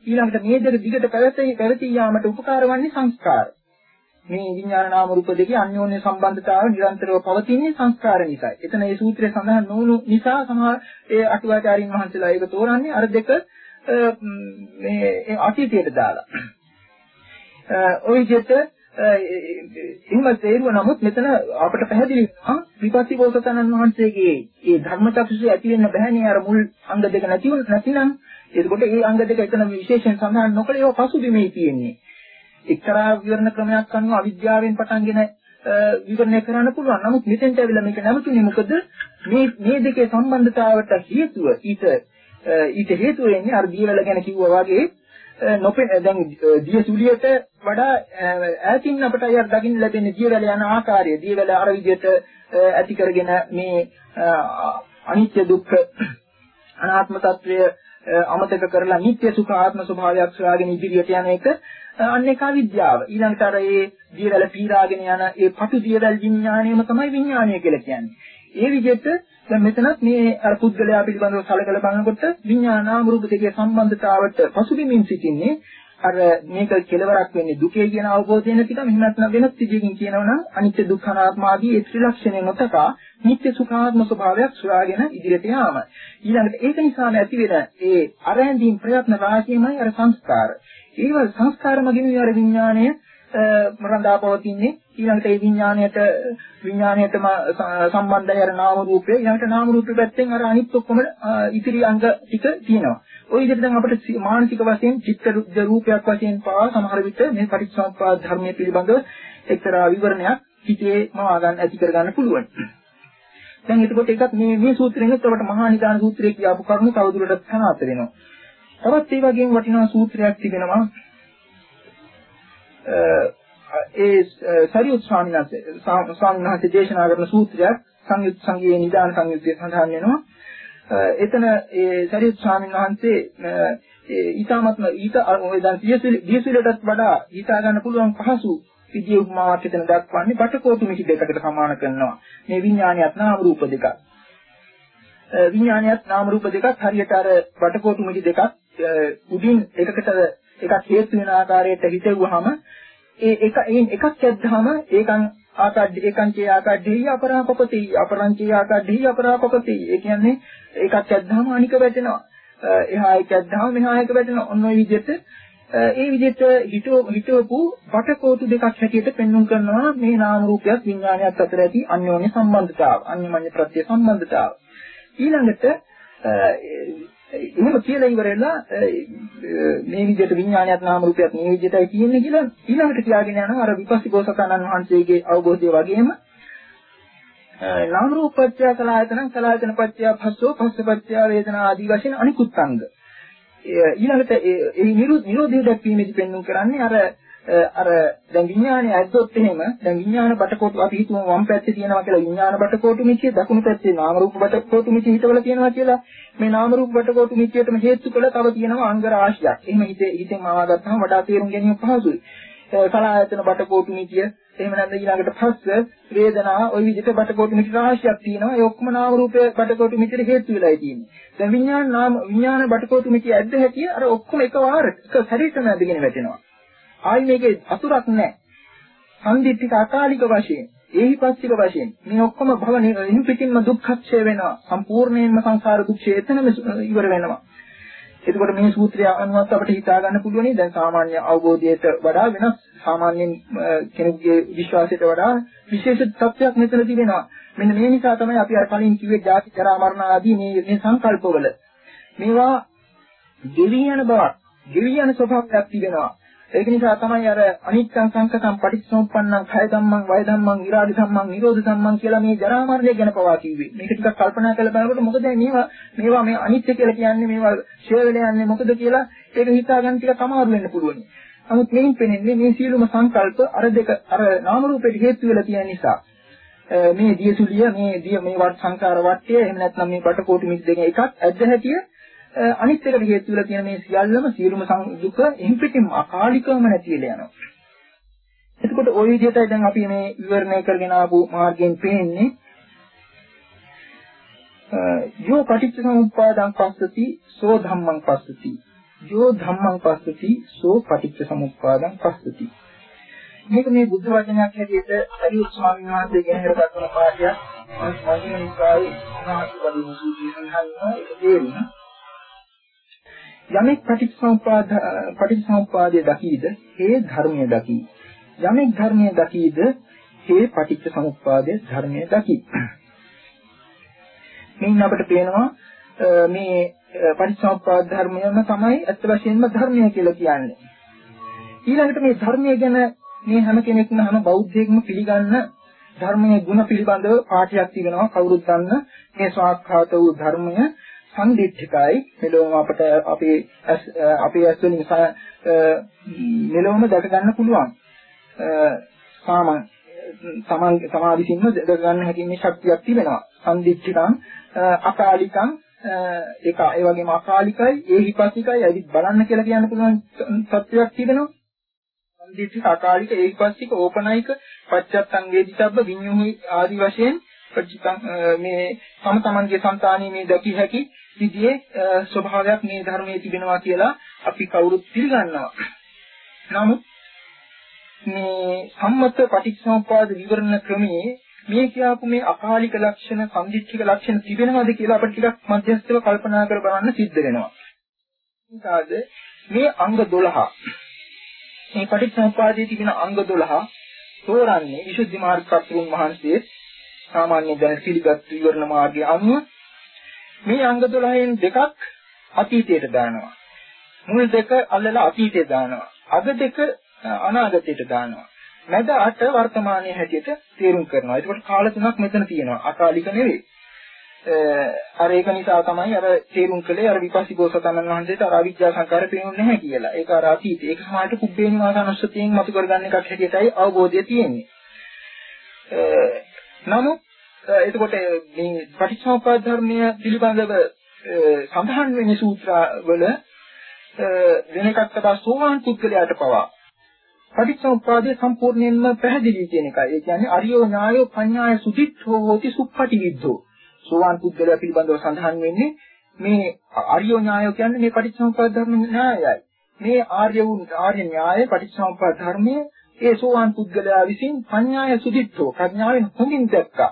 ඊළඟට මේ දෙක දිගට පැවතී පැවතී යාමට උපකාර වන්නේ සංස්කාර. මේ විඥාන නාම රූප දෙකේ අන්‍යෝන්‍ය සම්බන්ධතාවය නිරන්තරව පවතින්නේ සංස්කාර නිසායි. එතන මේ සූත්‍රයේ සඳහන් නොවුණු නිසා සමහර ඒ අටුවාචාරින් වහන්සේලා ඒක තෝරන්නේ අර දෙක මේ අතීතයට දාලා. ඔය විදිහට එහෙම තේරුව. නමුත් මෙතන අපට පැහැදිලි වෙනවා විපස්සී බෝසතාණන් වහන්සේගේ ඒ ධර්මචක්ෂුසේ ඇති වෙන්න බෑනේ. අර මුල් අංග දෙක නැතිව නැතිනම් එතකොට ඒ අංග දෙක එතන විශේෂයෙන් සඳහන් නොකළ ඒවා පසුබිමේ තියෙන්නේ. එක්තරා විවරණ ක්‍රමයක් අනුව අවිද්‍යාවෙන් පටන්ගෙන විවරණය කරන්න පුළුවන්. නමුත් මෙතෙන්ට ඇවිල්ලා මේක නැවතුනේ මොකද? මේ මේ දෙකේ සම්බන්ධතාවට හේතුව ඊට ඊට හේතුව වෙන්නේ අර දීවල ගැන කිව්වා වගේ නොපෙන දැන් දිය සුලියට වඩා ඈතින් අපට අය දකින්න ලැබෙන්නේ දියවැල යන ආකාරය. දියවැල අර විදිහට ඇති කරගෙන මේ අනිත්‍ය දුක්ඛ අනාත්ම తත්වය අමතක කරලා නිත්‍ය සුඛ ආත්ම ස්වභාවයක් සොයාගෙන ඉදිරියට යන එක අන්නේකා විද්‍යාව ඊළඟට අර ඒ දියවැල පීරාගෙන යන ඒ පටු දියවැල් විඥාණයම තමයි විඥාණය කියලා කියන්නේ. ඒ විදිහට දැන් මෙතනත් මේ අර පුද්ගලයා පිළිබඳව සැලකලා බලනකොට විඥානාම රූප දෙකේ සම්බන්ධතාවට පසුබිමින් සිටින්නේ අර මේක කෙලවරක් වෙන්නේ දුකේ කියන අවබෝධය නැතිකම එහෙම නැත්නම් වෙනත් විදිහකින් කියනවනම් අනිත්‍ය දුක්ඛ අනාත්ම ආදී ඒ ත්‍රිලක්ෂණය නොතකා නිත්‍ය සුඛාත්ම ස්වභාවයක් සොයාගෙන ඉදිරියට යාම. ඊළඟට ඒක නිසාම ඇති වෙන ඒ අරැඳීම් ප්‍රයත්න රාශියමයි අර සංස්කාර. ඒව සංස්කාර මගින් අර විඥාණය රඳා පවතින්නේ ඊළඟට ඒ විඥාණයට විඥාණයටම සම්බන්ධයි අර නාම රූපය ඊළඟට නාම රූපෙ පැත්තෙන් අර අනිත් ඔක්කොම ඉතිරි අංග ටික තියෙනවා. ওই විදිහට දැන් අපිට මානසික වශයෙන් චිත්ත රූපයක් වශයෙන් පවා සමහර විට මේ පටිච්චසමුප්පාද ධර්මයේ පිළිබඳව එක්තරා විවරණයක් හිතේ මවා ගන්න ඇති කර ගන්න පුළුවන්. දැන් එතකොට ඒකත් මේ මේ සූත්‍රයෙන් අපිට මහා නිදාන සූත්‍රයේ කියපු කරුණු තවදුරටත් සනාථ වෙනවා. තවත් ඒ වගේම වටිනා සූත්‍රයක් තිබෙනවා. ඒ සරියුත් ස්වාමීන් වහන්සේ ස්වාමීන් වහන්සේ දේශනා කරන සූත්‍රයක් සංයුත් සංගයේ නිදාන සංයුත්තේ සඳහන් වෙනවා. එතන ඒ සරියුත් ස්වාමීන් වහන්සේ ඊටාත්ම ඊට ඔය දැන් දියසිලටත් වඩා හිතා ගන්න පුළුවන් පහසු විදිය උපමාවක් එතන දක්වන්නේ බටකොටු මිටි දෙකකට සමාන කරනවා. මේ විඥානියත් නාම රූප දෙකක්. විඥානියත් නාම රූප දෙකක් හරියට අර බටකොටු මිටි දෙකක් උඩින් එකකට එකක් හේතු වෙන ආකාරයට හිතෙව්වහම ඒ එක එයින් එකක් ඇද්දාම ඒකන් ආකාඩ් ඒකංචේ ආකාඩ්දී අපරාපපති අපරංචේ ආකාඩ්දී අපරාපපති. ඒ කියන්නේ එකක් ඇද්දාම අනික වැටෙනවා. එහා එක ඇද්දාම මෙහා එක වැටෙනවා. ඔන්න ඔය විදිහට ඒ විදිහට හිතව හිතවපු බටකොටු දෙකක් හැටියට පෙන්වුම් කරනවා මේ නාම රූපයක් විඥානයක් අතර ඇති අන්‍යෝන්‍ය සම්බන්ධතාව අන්‍යමඤ්ඤ ප්‍රත්‍ය සම්බන්ධතාව. ඊළඟට එහෙම කියලා ඉවරලා මේ විදිහට විඥානයත් නාම රූපයත් මේ විදිහටයි කියන්නේ කියලා ඊළඟට කියාගෙන යනවා අර විපස්සී බෝසතාණන් වහන්සේගේ අවබෝධය වගේම. නාම රූපත්‍ය කලායතන කලායතන පත්‍ය භස්සෝ භස්සපත්‍ය වේදනා ආදී වශයෙන් අනිකුත් අංග. ඊළඟට ඒ නිරෝධය දැක්වීමේදී පෙන්වු කරන්නේ අර අර දැන් විඥානය ඇද්දොත් එහෙම දැන් විඥාන බටකොටු අපි හිතමු වම් පැත්තේ තියෙනවා කියලා විඥාන බටකොටු මිච්චේ දකුණු පැත්තේ නාම රූප බටකොටු මිච්චේ හිතවල තියෙනවා කියලා මේ නාම රූප බටකොටු මිච්චේටම හේතු කළ තව තියෙනවා අංග රාශියක්. එහෙම හිතේ හිතෙන් ආවගත්තාම වඩා තේරුම් ගැනීම පහසුයි. කලායතන බටකොටු මිච්චිය එහෙම නැත්නම් ඊළඟට පස්ස වේදනා ওই විදිහට බටකොටු මිච්ච රාශියක් තියෙනවා. ඒ ඔක්කොම නාම රූපයේ බටකොටු මිච්චේ හේතු වෙලායි තියෙන්නේ. දැන් විඥාන නාම විඥාන බටකොටු මිච්චේ ඇද්ද හැටිය අර ඔක්කොම එකවර එක ශරීරෙම ඇදගෙන වැටෙනවා. ආයි මේකේ අතුරක් නැහැ. සම්දිත්තික අකාලික වශයෙන්, ඒහිපස්සික වශයෙන් මේ ඔක්කොම භව නිහින් පිටින්ම දුක්ඛක්ෂය වෙනවා. සම්පූර්ණයෙන්ම සංසාර දුක්ඛය එතනම ඉවර වෙනවා. එතකොට මේ සූත්‍රය අනුවත් අපිට හිතා ගන්න පුළුවනි දැන් සාමාන්‍ය අවබෝධයට වඩා වෙනස් සාමාන්‍යයෙන් කෙනෙකුගේ විශ්වාසයට වඩා විශේෂ තත්ත්වයක් මෙතන තිබෙනවා. මෙන්න මේ නිසා තමයි අපි අර කලින් කිව්වේ ජාති ජරා මරණ ආදී මේ මේ සංකල්පවල මේවා ගෙවි යන බවක්, ගෙවි යන ස්වභාවයක් තිබෙනවා. ඒක නිසා තමයි අර අනිත්‍යං සංකතං පටිච්චසමුප්පන්නං කය ධම්මං වය ධම්මං විරාග ධම්මං නිරෝධ ධම්මං කියලා මේ ජරා මරණය ගැන පවා කිව්වේ. මේක ටිකක් කල්පනා කරලා බලනකොට මොකද මේවා මේවා මේ අනිත්‍ය කියලා කියන්නේ මේවා ෂේ වෙලා යන්නේ මොකද කියලා ඒක හිතා ගන්න ටිකක් අමාරු වෙන්න පුළුවන්. නමුත් මේන් පෙනෙන්නේ මේ සියලුම සංකල්ප අර දෙක අර නාම රූපෙට හේතු වෙලා තියෙන නිසා මේ දියසුලිය මේ දිය මේ වට සංකාර වට්ටය එහෙම නැත්නම් මේ බටකොටු මිස් දෙක එකක් ඇද්ද හැටිය අනිත් එකට හේතු වෙලා තියෙන මේ සියල්ලම සියලුම දුක එහින් පිටින් අකාලිකවම නැති වෙලා යනවා. එතකොට ওই විදිහටයි දැන් අපි මේ විවරණය කරගෙන ආපු මාර්ගයෙන් පේන්නේ. යෝ පටිච්ච සමුප්පාදං පස්සති සෝ ධම්මං පස්සති. යෝ ධම්මං පස්සති සෝ පටිච්ච සමුප්පාදං පස්සති. මේක මේ බුද්ධ වචනයක් හැටියට අරියුත් ස්වාමීන් වහන්සේ ගෙනහැර දක්වන පාඩයක්. මගේ නිකායේ මහත්කලින් සූචි සඳහන්ව ඒක තේරුණා. යමෙක් පටිච්චසමුපාද පටිච්චසමුපාදයේ දකීද හේ ධර්මයේ දකී. යමෙක් ධර්මයේ දකීද හේ පටිච්චසමුපාදයේ ධර්මයේ දකී. මේන් අපිට පේනවා මේ පටිච්චසමුප්පාද ධර්මයම තමයි අත්‍ය වශයෙන්ම ධර්මය කියලා කියන්නේ. ඊළඟට මේ ධර්මය ගැන මේ හැම කෙනෙක්ම හැම බෞද්ධයෙක්ම පිළිගන්න ධර්මයේ ಗುಣ පිළිබඳව පාඨයක් තිබෙනවා කවුරුත් දන්න. මේ ස්වාක්ඛාත වූ ධර්මය සම්දිත්තිකයි මෙලොවම අපට අපේ අපේ ඇස් වලින් මෙලොවම දැක ගන්න පුළුවන්. සාමන් සමාන් සමා විසින්ම දැක ගන්න හැකි මේ ශක්තියක් තිබෙනවා. සම්දිත්තිකං අකාලිකං ඒක ඒ වගේම අකාලිකයි ඒහිපස්සිකයි ඇවිත් බලන්න කියලා කියන්න පුළුවන් සත්‍යයක් තිබෙනවා. සම්දිත්තික අකාලික ඒහිපස්සික ඕපනයික පච්චත්තං වේදිතබ්බ විඤ්ඤුහි ආදි වශයෙන් ප්‍රතිපං මේ තම තමන්ගේ సంతානීය මේ දැකිය හැකි විදිහේ ස්වභාවයක් මේ ධර්මයේ තිබෙනවා කියලා අපි කවුරුත් පිළිගන්නවා. නමුත් මේ සම්මත පටිච්චසමුප්පාද විවරණ ක්‍රමයේ මේ කියපු මේ අකාලික ලක්ෂණ, සම්දිච්චික ලක්ෂණ තිබෙනවද කියලා අපිට ටිකක් මධ්‍යස්ථව කල්පනා කර බලන්න සිද්ධ වෙනවා. ඒකාද මේ අංග 12 මේ පටිච්චසමුප්පාදයේ තිබෙන අංග 12 තෝරන්නේ විසුද්ධි මාර්ග කතුරුන් වහන්සේ සාමාන්‍ය දැන පිළිගත් විවරණ මාර්ගයේ අනුව මේ අංග 12න් දෙකක් අතීතයට දානවා. මුල් දෙක අල්ලලා අතීතයට දානවා. අග දෙක අනාගතයට දානවා. මැද අට වර්තමානයේ හැටියට තේරුම් කරනවා. ඒකට කාල තුනක් මෙතන තියෙනවා. අකාලික නෙවෙයි. අර ඒක නිසා තමයි අර තේරුම් කළේ අර විපස්සී බෝසතාණන් වහන්සේට අර අවිද්‍යා සංකාර පේන්නේ නැහැ කියලා. ඒක අර අතීතේ. ඒක සමාජයට කුබ්බේ නිවාසනස්සතියෙන් මතු කරගන්න එකක් හැටියටයි අවබෝධය තියෙන්නේ. නමුත් එතකොට මේ පටිච්චසමුප්පාද ධර්මය පිළිබඳව සඳහන් වෙන සූත්‍රවල වෙන එකක් තමයි සෝවාන් පුද්ගලයාට පවා පටිච්චසමුප්පාදයේ සම්පූර්ණයෙන්ම පැහැදිලි කියන එකයි. ඒ කියන්නේ අරියෝ ඥායෝ පඤ්ඤාය සුදිත්තෝ හෝති සුප්පටිවිද්ධෝ. සෝවාන් පුද්ගලයා පිළිබඳව සඳහන් වෙන්නේ මේ අරියෝ ඥායෝ කියන්නේ මේ පටිච්චසමුප්පාද ධර්ම න්‍යායයි. මේ ආර්ය වූ ආර්ය න්‍යාය පටිච්චසමුප්පාද ධර්මයේ ඒ සෝවාන් පුද්ගලයා විසින් පඤ්ඤාය සුදිත්තෝ ප්‍රඥාවෙන් හොඳින් දැක්කා.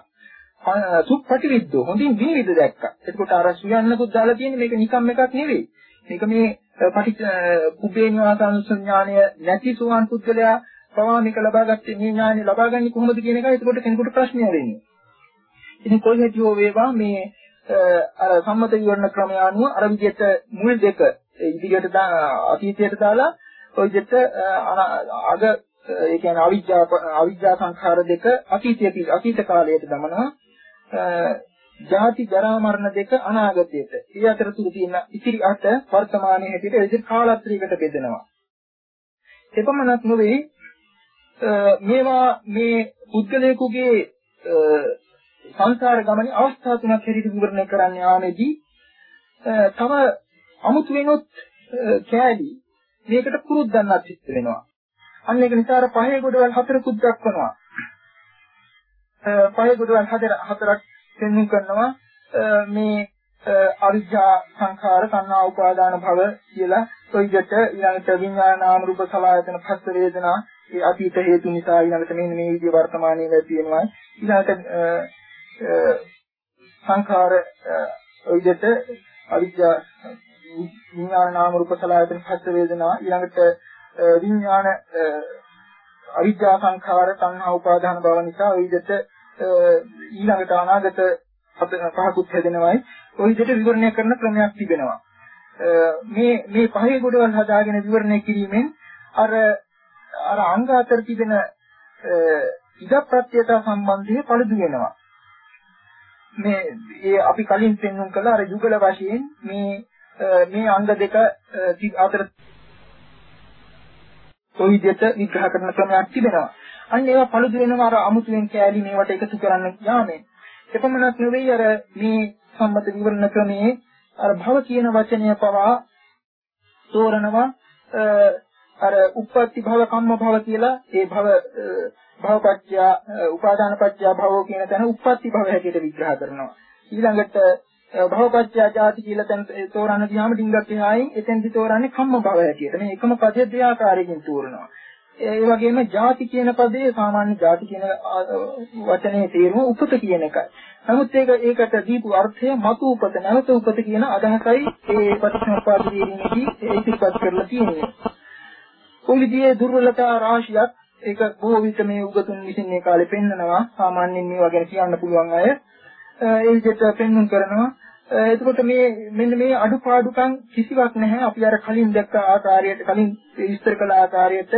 සුප්පටිවිද්ධෝ හොඳින් විවිධ දැක්කා. එතකොට අර සුයන්නකුත් දාලා තියෙන්නේ මේක නිකම් එකක් නෙවෙයි. මේක මේ පටිච්ච කුබ්බේ නිවාසානුසඥානය නැති සුවාන් පුද්ගලයා පවාමික ලබාගත්තේ මේ ඥානය ලබාගන්නේ කොහොමද කියන එකයි එතකොට කෙනෙකුට ප්‍රශ්නය වෙන්නේ. ඉතින් කොයි හැටි හෝ වේවා මේ අර සම්මත විවරණ ක්‍රමය අනුව අර විදිහට මුල් දෙක ඉදිරියට අතීතයට දාලා ඔය විදිහට අග ඒ කියන්නේ අවිජ්ජා අවිජ්ජා සංඛාර දෙක අතීතයේ අතීත කාලයට දමනවා ජාති ජරා මරණ දෙක අනාගතයට. ඒ අතරතුර තියෙන ඉතිරි අට වර්තමානයේ හැටියට විදිහට කාලත්‍රියකට බෙදෙනවා. එපමණක් නොවේ මේවා මේ පුද්ගලයෙකුගේ සංසාර ගමනේ අවස්ථා තුනක් හැටියට විවරණය කරන්න යාමේදී තව අමුතු වෙනොත් කෑලි මේකට පුරුද්දන්නත් සිද්ධ වෙනවා. අන්න ඒක නිසා අර පහේ ගොඩවල් හතරකුත් දක්වනවා. පහේ ගොඩවල් හතර හතරක් පෙන්වු කරනවා. මේ අවිජ්ජා සංඛාර සංනා උපාදාන භව කියලා කොයිකට ඊළඟට විඥාන නාම රූප සලආයතන පස්ස වේදනා ඒ අතීත හේතු නිසා ඊළඟට මෙන්න මේ විදිහ වර්තමානයේ වැටෙනවා ඊළඟට සංඛාර ඔයිදට අවිජ්ජා විඥාන නාම රූප සලආයතන පස්ස වේදනා ඊළඟට විඥාන අවිජ්ජා සංඛාර සංහා උපාදාන භව නිසා ඔයිදට ඊළඟට අනාගත පහකුත් හැදෙනවයි. ওই විදිහට විවරණය කරන ක්‍රමයක් තිබෙනවා. මේ මේ පහේ ගොඩවල් හදාගෙන විවරණය කිරීමෙන් අර අර අංග අතර තිබෙන ඉදප්‍රත්‍යතා සම්බන්ධය පළුදු වෙනවා. මේ ඒ අපි කලින් පෙන්වුම් කළ අර යුගල වශයෙන් මේ මේ අංග දෙක අතර කොයි විදිහට විග්‍රහ කරන ක්‍රමයක් තිබෙනවා අන්න ඒවා පළුදු වෙනවා අර අමුතුවෙන් කෑලි මේවට එකතු කරන්න යාමේ. එපමණක් නෙවෙයි අර මේ සම්මත විවරණ ක්‍රමයේ අර භව කියන වචනය පවා තෝරනවා අර උප්පත්ති භව කම්ම භව කියලා ඒ භව භවපත්‍ය උපාදානපත්‍ය භවෝ කියන තැන උප්පත්ති භව හැටියට විග්‍රහ කරනවා. ඊළඟට භවපත්‍ය ආජාති කියලා දැන් තෝරන්න ගියාම ඩිංගක් එහායින් එතෙන්දි තෝරන්නේ කම්ම භව හැටියට. මේ එකම පදයේ දෙආකාරයකින් තෝරනවා. ඒ වගේම ಜಾති කියන පදේ සාමාන්‍ය ಜಾති කියන වචනේ තේරුම උපත කියන එකයි. නමුත් ඒක ඒකට දීපු අර්ථය මතු උපත නැවත උපත කියන අදහසයි ඒ පටිච්චසමුප්පාද දීමේදී ඉතිපත් කරලා තියෙන්නේ. කොවිදියේ දුර්වලතා රාශියක් ඒක බොහෝ විට මේ උගතුන් විසින් මේ කාලේ පෙන්නනවා. සාමාන්‍යයෙන් මේවා ගැන කියන්න පුළුවන් අය ඒ විදිහට පෙන්වුම් කරනවා. එතකොට මේ මෙන්න මේ අඩුපාඩුකම් කිසිවක් නැහැ. අපි අර කලින් දැක්ක ආකාරයට කලින් විස්තර කළ ආකාරයට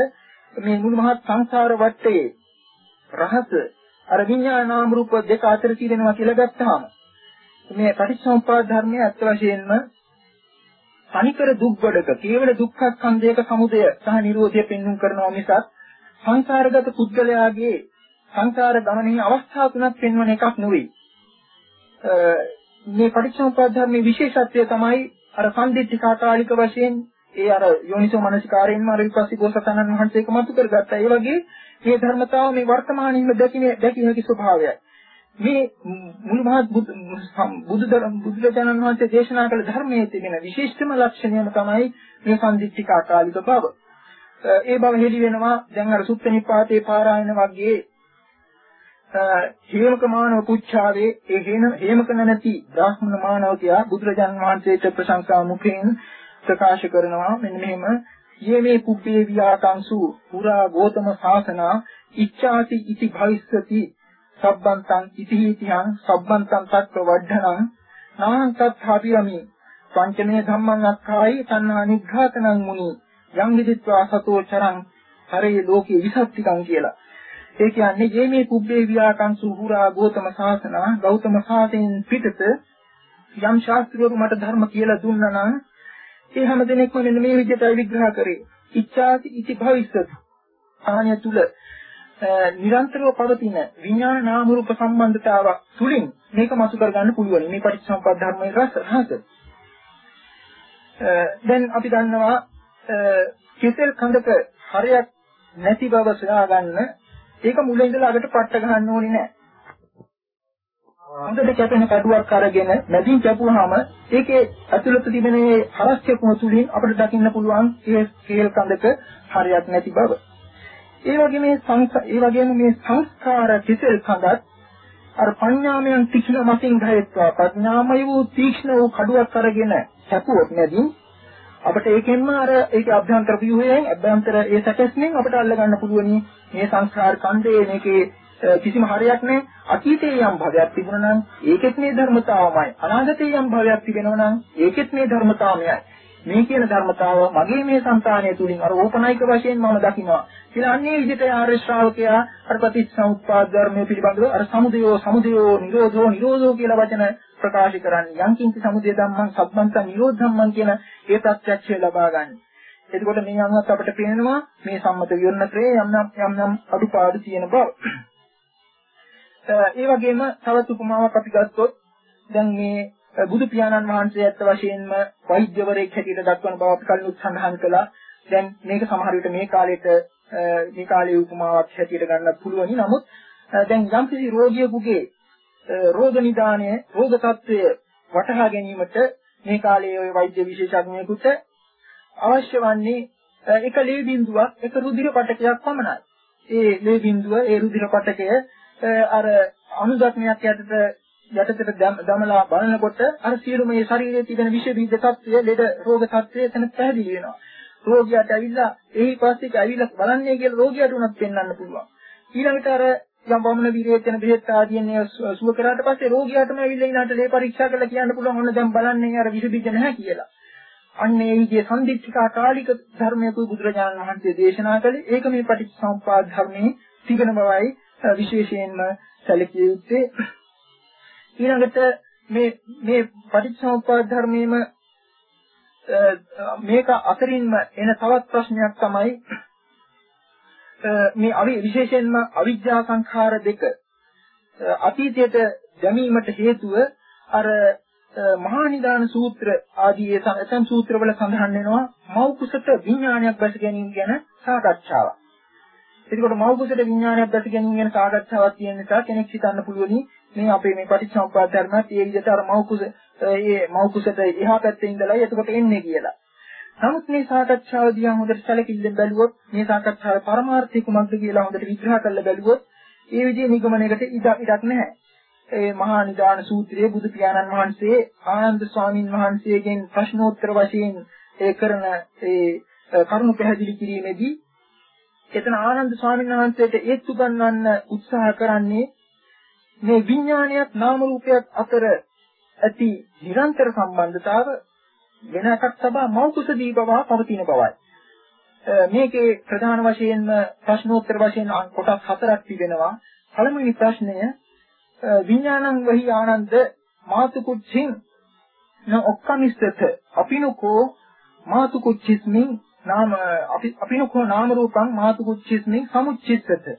මේ මුළු මහත් සංසාර වටේ රහස අර විඤ්ඤාණ නාම රූප දෙක අතර තියෙනවා කියලා ගත්තාම මේ පටිච්චසමුප්පාද ධර්මය ඇත්ත වශයෙන්ම තනිකර දුක් ගොඩක කේවල දුක්ඛ ස්කන්ධයක සමුදය සහ නිරෝධය පෙන්වුම් කරනවා මිසක් සංසාරගත පුද්ගලයාගේ සංසාර ගමනේ අවස්ථා තුනක් පෙන්වන එකක් නෙවෙයි. මේ පටිච්චසමුප්පාද ධර්මයේ විශේෂත්වය තමයි අර සම්දිත්තිකාකාලික වශයෙන් ඒ අර යෝනිසෝ මනසිකාරයෙන්ම අර විපස්සී බෝසතාණන් වහන්සේ කමතු කරගත්තා. ඒ වගේ මේ ධර්මතාව මේ වර්තමානයේම දැකීමේ දැකිය හැකි ස්වභාවයයි. මේ මුළු මහත් බුදුදහම බුදුරජාණන් වහන්සේ දේශනා කළ ධර්මයේ තිබෙන විශේෂම ලක්ෂණයම තමයි මේ සම්දිත්තික අකාලික බව. ඒ බව හෙළි වෙනවා දැන් අර සුත්ත නිපාතේ පාරායන වගේ හේමක මානව පුච්ඡාවේ ඒ හේමක නැති බ්‍රාහ්මණ මානවකයා බුදුරජාණන් වහන්සේට ප්‍රශංසා මුඛයෙන් ප්‍රකාශ කරනවා. මෙන්න මෙහෙම. යේ පුබ්බේ වියාකංසු පුරා ගෝතම ශාසනා ඉච්ඡාති ඉති භවිස්සති සබ්බන්තං ඉතිහිතියං සබ්බන්තං තත්ත්ව වඩ්ඩනං නාහං තත්ථාපියමි පංචමේ ධම්මං අක්ඛායි තණ්හා නිඝාතනං මුනි. යං විදිත්වා සතෝ චරං හරේ ලෝකේ විසත්තිකං කියලා. ඒ කියන්නේ යේ මේ පුබ්බේ වියාකංසු පුරා ගෝතම ශාසනා ගෞතම ශාසනයෙන් පිටත යම් ශාස්ත්‍රවරු මට ධර්ම කියලා දුන්නා නම් ඒ හැම දිනෙකම මෙන්න මේ විදිහට විග්‍රහ කරේ. ඉච්ඡාති ඉති භවිස්සති. ආහ්‍ය තුල නිරන්තරව පවතින විඥාන නාම රූප සම්බන්ධතාවක් තුලින් මේක මතු කරගන්න පුළුවන්. මේ පටිච්චසමුප්පාද ධර්මයේ රස රහස. දැන් අපි දන්නවා කෙසෙල් කඳක හරයක් නැති බව සොයා ගන්න ඒක මුල ඉඳලා අගට පට්ට ගන්න ඕනේ නැහැ. හොඳට කැපෙන කඩුවක් අරගෙන මැදින් කැපුවාම ඒකේ ඇතුළත තිබෙන මේ හරස්කෙකුම තුලින් අපිට දකින්න පුළුවන් ඒ කේල් කඳක හරියක් නැති බව. ඒ වගේ මේ ඒ වගේම මේ සංස්කාර කිසල් කඳත් අර පඤ්ඤාමයන් තීක්ෂණ මතින් ගහයත්වා ප්‍රඥාමය වූ තීක්ෂණ වූ කඩුවක් අරගෙන කැපුවොත් නැදින් අපිට ඒකෙන්ම අර ඒකේ අභ්‍යන්තර ව්‍යුහයෙන් අභ්‍යන්තර ඒ සැකස්මින් අපිට අල්ල ගන්න පුළුවනි මේ සංස්කාර කන්දේ මේකේ කිසිම හරයක් නැහැ. අතීතයේ යම් භවයක් තිබුණා නම් ඒකෙත් මේ ධර්මතාවමයි. අනාගතයේ යම් භවයක් තිබෙනවා නම් ඒකෙත් මේ ධර්මතාවමයි. මේ කියන ධර්මතාව මගේ මේ సంతානය තුලින් අර ඕපනයික වශයෙන් මම දකිනවා. කියලා අන්නේ විදිහට ආර්ය ශ්‍රාවකයා අර ප්‍රතිසමුප්පාද ධර්මයේ පිළිබඳව අර සමුදයෝ සමුදයෝ නිරෝධෝ නිරෝධෝ කියලා වචන ප්‍රකාශ කරන්නේ යම් කිංච සමුදය ධම්මං සබ්බන්ත නිරෝධ ධම්මං කියන ඒ ප්‍රත්‍යක්ෂය ලබා ගන්න. එතකොට මේ අනුවත් අපිට පේනවා මේ සම්මත විවරණත්‍රයේ යම් යම් යම් අඩුපාඩු තියෙන බව. ඒ වගේම තවත් උපමාවක් අපි ගත්තොත් දැන් මේ බුදු පියාණන් වහන්සේ ඇත්ත වශයෙන්ම වෛද්‍යවරයෙක් හැටියට දක්වන බව අපි කලින් සඳහන් කළා. දැන් මේක සමහර විට මේ කාලේට මේ කාලේ උපමාවක් හැටියට ගන්නත් පුළුවනි. නමුත් දැන් යම්කිසි රෝගියෙකුගේ රෝග නිදානය, රෝග තත්ත්වය වටහා ගැනීමට මේ කාලේ ওই වෛද්‍ය විශේෂඥයෙකුට අවශ්‍ය වන්නේ එක ලේ බිඳුවක්, එක රුධිර පටකයක් පමණයි. ඒ ලේ බිඳුව, ඒ රුධිර පටකය අර අනුදක්මයක් යටට යටතට දමලා බලනකොට අර සියලුම මේ ශරීරයේ තිබෙන විෂ බීජ තත්ත්වය ලෙඩ රෝග තත්ත්වය එතන පැහැදිලි වෙනවා. රෝගියාට ඇවිල්ලා එහි පස්සේ ඇවිල්ලා බලන්නේ කියලා රෝගියාට උනත් පෙන්වන්න පුළුවන්. ඊළඟට අර යම් වමන විරේචන බෙහෙත් ආදීන් සුව කරාට පස්සේ රෝගියාටම ඇවිල්ලා ඊළඟට ලේ පරීක්ෂා කරලා කියන්න පුළුවන් ඔන්න දැන් බලන්නේ අර විෂ බීජ නැහැ කියලා. අන්න ඒ විදිහේ සම්දිත්තිකා කාලික ධර්මයක බුදුරජාණන් වහන්සේ දේශනා කළේ ඒක මේ පටිච්චසමුප්පාද ධර්මයේ තිබෙන බවයි විශේෂයෙන්ම සැලකිය යුත්තේ ඊළඟට මේ මේ පටිච්චසමුප්පාද ධර්මයේම මේක අතරින්ම එන තවත් ප්‍රශ්නයක් තමයි මේ අවි විශේෂයෙන්ම අවිජ්ජා සංඛාර දෙක අතීතයට දැමීමට හේතුව අර මහා නිදාන සූත්‍ර ආදී ඒ සම් සූත්‍රවල සඳහන් වෙනවා මව් කුසට විඥානයක් දැස ගැනීම ගැන සාකච්ඡාවක්. එතකොට මෞකසට විඥානයක් දැස ගැනීම ගැන සාකච්ඡාවක් තියෙන නිසා කෙනෙක් හිතන්න පුළුවනි මේ අපේ මේ පටිච්චසමුප්පාද ධර්මات ඒ විදිහට අර මෞකස ඒ මෞකුසට එහා පැත්තේ ඉඳලා එතකොට එන්නේ කියලා. නමුත් මේ සාකච්ඡාව දිහා හොඳට සැලකිල්ලෙන් බැලුවොත් මේ සාකච්ඡාවේ පරමාර්ථය කුමක්ද කියලා හොඳට විග්‍රහ කරලා බැලුවොත් ඒ විදිහේ නිගමනයකට ඉඩක් නැහැ. ඒ මහා නිදාන සූත්‍රයේ බුදු පියාණන් වහන්සේ ආනන්ද ස්වාමින් වහන්සේගෙන් ප්‍රශ්නෝත්තර වශයෙන් ඒ කරන ඒ කරුණු පැහැදිලි කිරීමේදී එතන ආනන්ද ස්වාමීන් වහන්සේට ඒත්තු ගන්නවන්න උත්සාහ කරන්නේ මේ විඥානයත් නාම රූපයත් අතර ඇති නිරන්තර සම්බන්ධතාව වෙන එකක් තබා මෞකුස දීපවා පවතින බවයි. මේකේ ප්‍රධාන වශයෙන්ම ප්‍රශ්නෝත්තර වශයෙන් කොටස් හතරක් තිබෙනවා. පළමුවෙනි ප්‍රශ්නය විඥානං වහි ආනන්ද මාතුකුච්චින් න ඔක්කමිස්සත අපිනුකෝ මාතුකුච්චිස්මින් නාම අපි අපිනකෝ නාම රූපං මාතුකුච්චිස්මින් සමුච්චිස්සත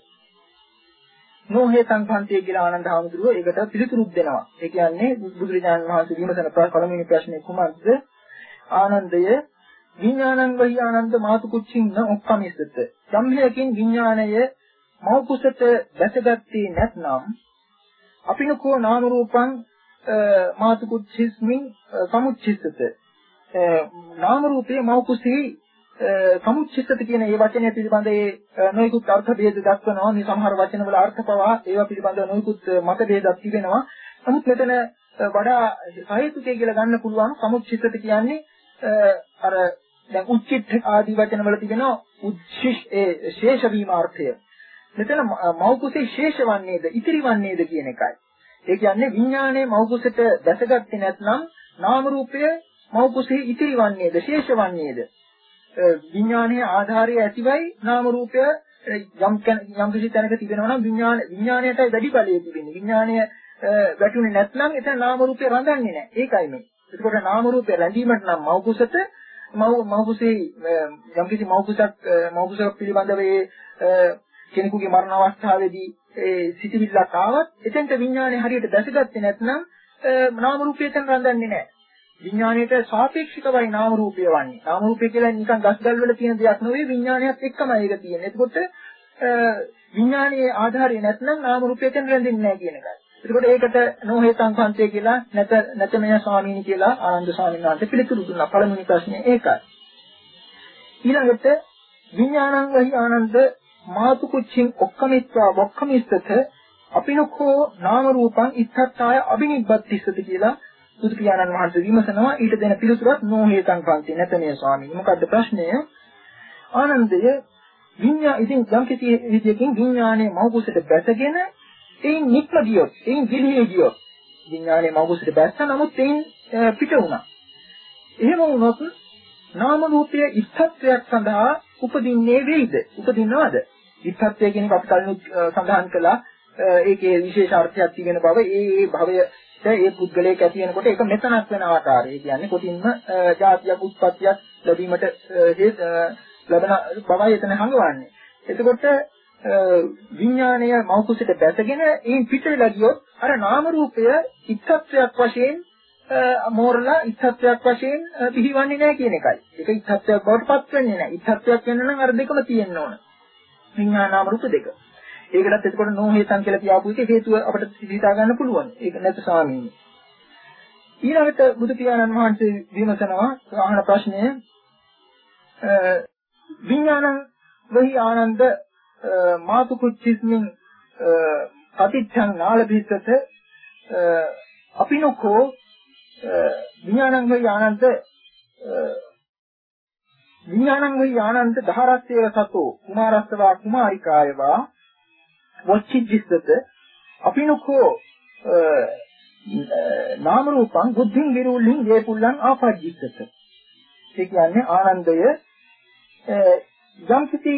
නොහේතං පන්තිය කියලා ආනන්ද හාමුදුරුවෝ ඒකට පිළිතුරුක් දෙනවා. ඒ කියන්නේ බුදුරජාණන් වහන්සේ විමසන පළවෙනි ප්‍රශ්නේ කුමක්ද? ආනන්දය විඥානං වහි ආනන්ද මාතුකුච්චින්න ඔක්කමිස්සත. සම්හයකින් විඥාණය මෞකුසට දැසගත්තේ නැත්නම් අපිනකෝ නාම රූපං මාතුකුච්චිස්මින් සමුච්චිස්සත. නාම රූපයේ මෞකුසී සමුච්චිතත කියන මේ වචනය පිළිබඳ ඒ නොයෙකුත් අර්ථ ભેද දක්වනවා. මේ සමහර වචනවල අර්ථ පවා ඒවා පිළිබඳ නොයෙකුත් මත ભેදක් තිබෙනවා. නමුත් මෙතන වඩා සහේතුකය කියලා ගන්න පුළුවන් සමුච්චිතත කියන්නේ අර දැන් උච්චිත් ආදී වචනවල තිබෙනවා උච්චිෂ් ඒ ශේෂ වීම අර්ථය. මෙතන මෞකුසේ ශේෂ වන්නේද ඉතිරි වන්නේද කියන එකයි. ඒ කියන්නේ විඥානයේ මෞකුසට දැසගත්තේ නැත්නම් නාම රූපය මෞකුසේ ඉතිරි වන්නේද ශේෂ වන්නේද විඥානයේ ආධාරය ඇතිවයි නාම රූපය යම් යම් කිසි තැනක තිබෙනවා නම් විඥාන විඥාණයටයි වැඩි බලය තිබෙන්නේ. විඥාණය වැටුනේ නැත්නම් එතන නාම රූපය රඳන්නේ නැහැ. ඒකයි මේ. එතකොට නාම රූපය රැඳීමට නම් මෞකුසට මෞ මෞකුසේ යම් කිසි මෞකුසක් මෞකුසක් පිළිබඳව ඒ කෙනෙකුගේ මරණ අවස්ථාවේදී ඒ සිටිවිල්ලක් ආවත් එතෙන්ට විඥානය හරියට දැසගත්තේ නැත්නම් නාම රූපයෙන් රඳන්නේ නැහැ. විඥාණයට සාපේක්ෂකවයි නාම රූපය වන්නේ. නාම රූපය කියලා නිකන් ගස්ගල් වල තියෙන දෙයක් නෙවෙයි විඥාණයත් එක්කමයි ඒක තියෙන්නේ. එතකොට විඥානයේ ආධාරය නැත්නම් නාම රූපයෙන් රැඳෙන්නේ නැහැ කියන එකයි. එතකොට ඒකට නොහේතං සංසය කියලා නැත නැතමය ස්වාමීනි කියලා ආනන්ද ස්වාමීන් වහන්සේ පිළිතුරු දුන්නා. පළමුනි ප්‍රශ්නේ ඒකයි. ඊළඟට විඥානං වහි ආනන්ද මාතු කුච්චින් ඔක්කමිත්වා වොක්කමිස්සත අපිනකෝ නාම රූපං ඉත්තත්තාය අබිනිබ්බත්තිස්සති කියලා බුදු පියාණන් වහන්සේ විමසනවා ඊට දෙන පිළිතුරක් නොහේතං පන්ති නැතනේ ස්වාමීනි මොකද්ද ප්‍රශ්නය ආනන්දය විඤ්ඤා ඉතින් යම් කිසි විදියකින් විඤ්ඤාණය මෞකුසට බැසගෙන එයින් නික්ම ගියොත් එයින් ගිලිහි ගියොත් විඤ්ඤාණය මෞකුසට බැස්සා නමුත් එයින් පිට වුණා එහෙම වුණොත් නාම රූපයේ ඉස්සත්වයක් සඳහා උපදින්නේ වෙයිද උපදිනවද ඉස්සත්වය කියන එක අපි කලින් සඳහන් කළා ඒකේ විශේෂ අර්ථයක් තියෙන බව ඒ ඒ භවය ඒ පුද්ගලයෙක් ඇති වෙනකොට ඒක මෙතනක් වෙන ආකාරය. ඒ කියන්නේ කොටින්ම ජාතියක් උත්පත්තියක් ලැබීමට ලැබෙන බවයි එතන හංගවන්නේ. එතකොට විඥාණය මෞකුසට බැසගෙන ඒන් පිට වෙලා ගියොත් අර නාම රූපය ඉත්තත්වයක් වශයෙන් මෝරලා ඉත්තත්වයක් වශයෙන් පිහිවන්නේ නැහැ කියන එකයි. ඒක ඉත්තත්වයක් බවට පත් වෙන්නේ නැහැ. ඉත්තත්වයක් වෙන්න නම් අර දෙකම තියෙන්න ඕන. විඥානාම රූප දෙක. ඒකටත් එතකොට නොහේතන් කියලා කියාපු එක හේතුව අපිට හිතා ගන්න පුළුවන්. ඒක නැත ස්වාමීනි. ඊළඟට බුදු පියාණන් වහන්සේ විමසනවා අහන ප්‍රශ්නය විඥානං වහි ආනන්ද මාතු කුච්චිස්මින් පටිච්චං නාලභිස්සත අපිනකෝ විඥානං වහි ආනන්ද විඥානං වහි ආනන්ද දහරස්සේව සතෝ කුමාරස්සවා කුමාරිකායවා වොච්චිජ්ජිස්සත අපිනුකෝ නාම රූපං බුද්ධින් විරුල්ලින් වේපුල්ලං ආපජ්ජිස්සත. ඒ කියන්නේ ආනන්දය යම් කිසි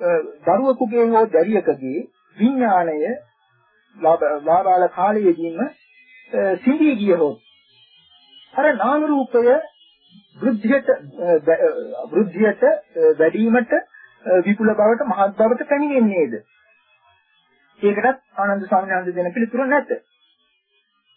දරුවෙකුගේ හෝ දැරියකගේ විඥාණය ලාබාල කාලයේදීම සිඳී ගියහොත් අර නාම රූපය වෘද්ධියට වෘද්ධියට වැඩිවීමට විපුල බවට මහත් බවට පැමිණෙන්නේද ඒකටත් ආනන්ද ස්වාමීන් වහන්සේ දෙන පිළිතුර නැත.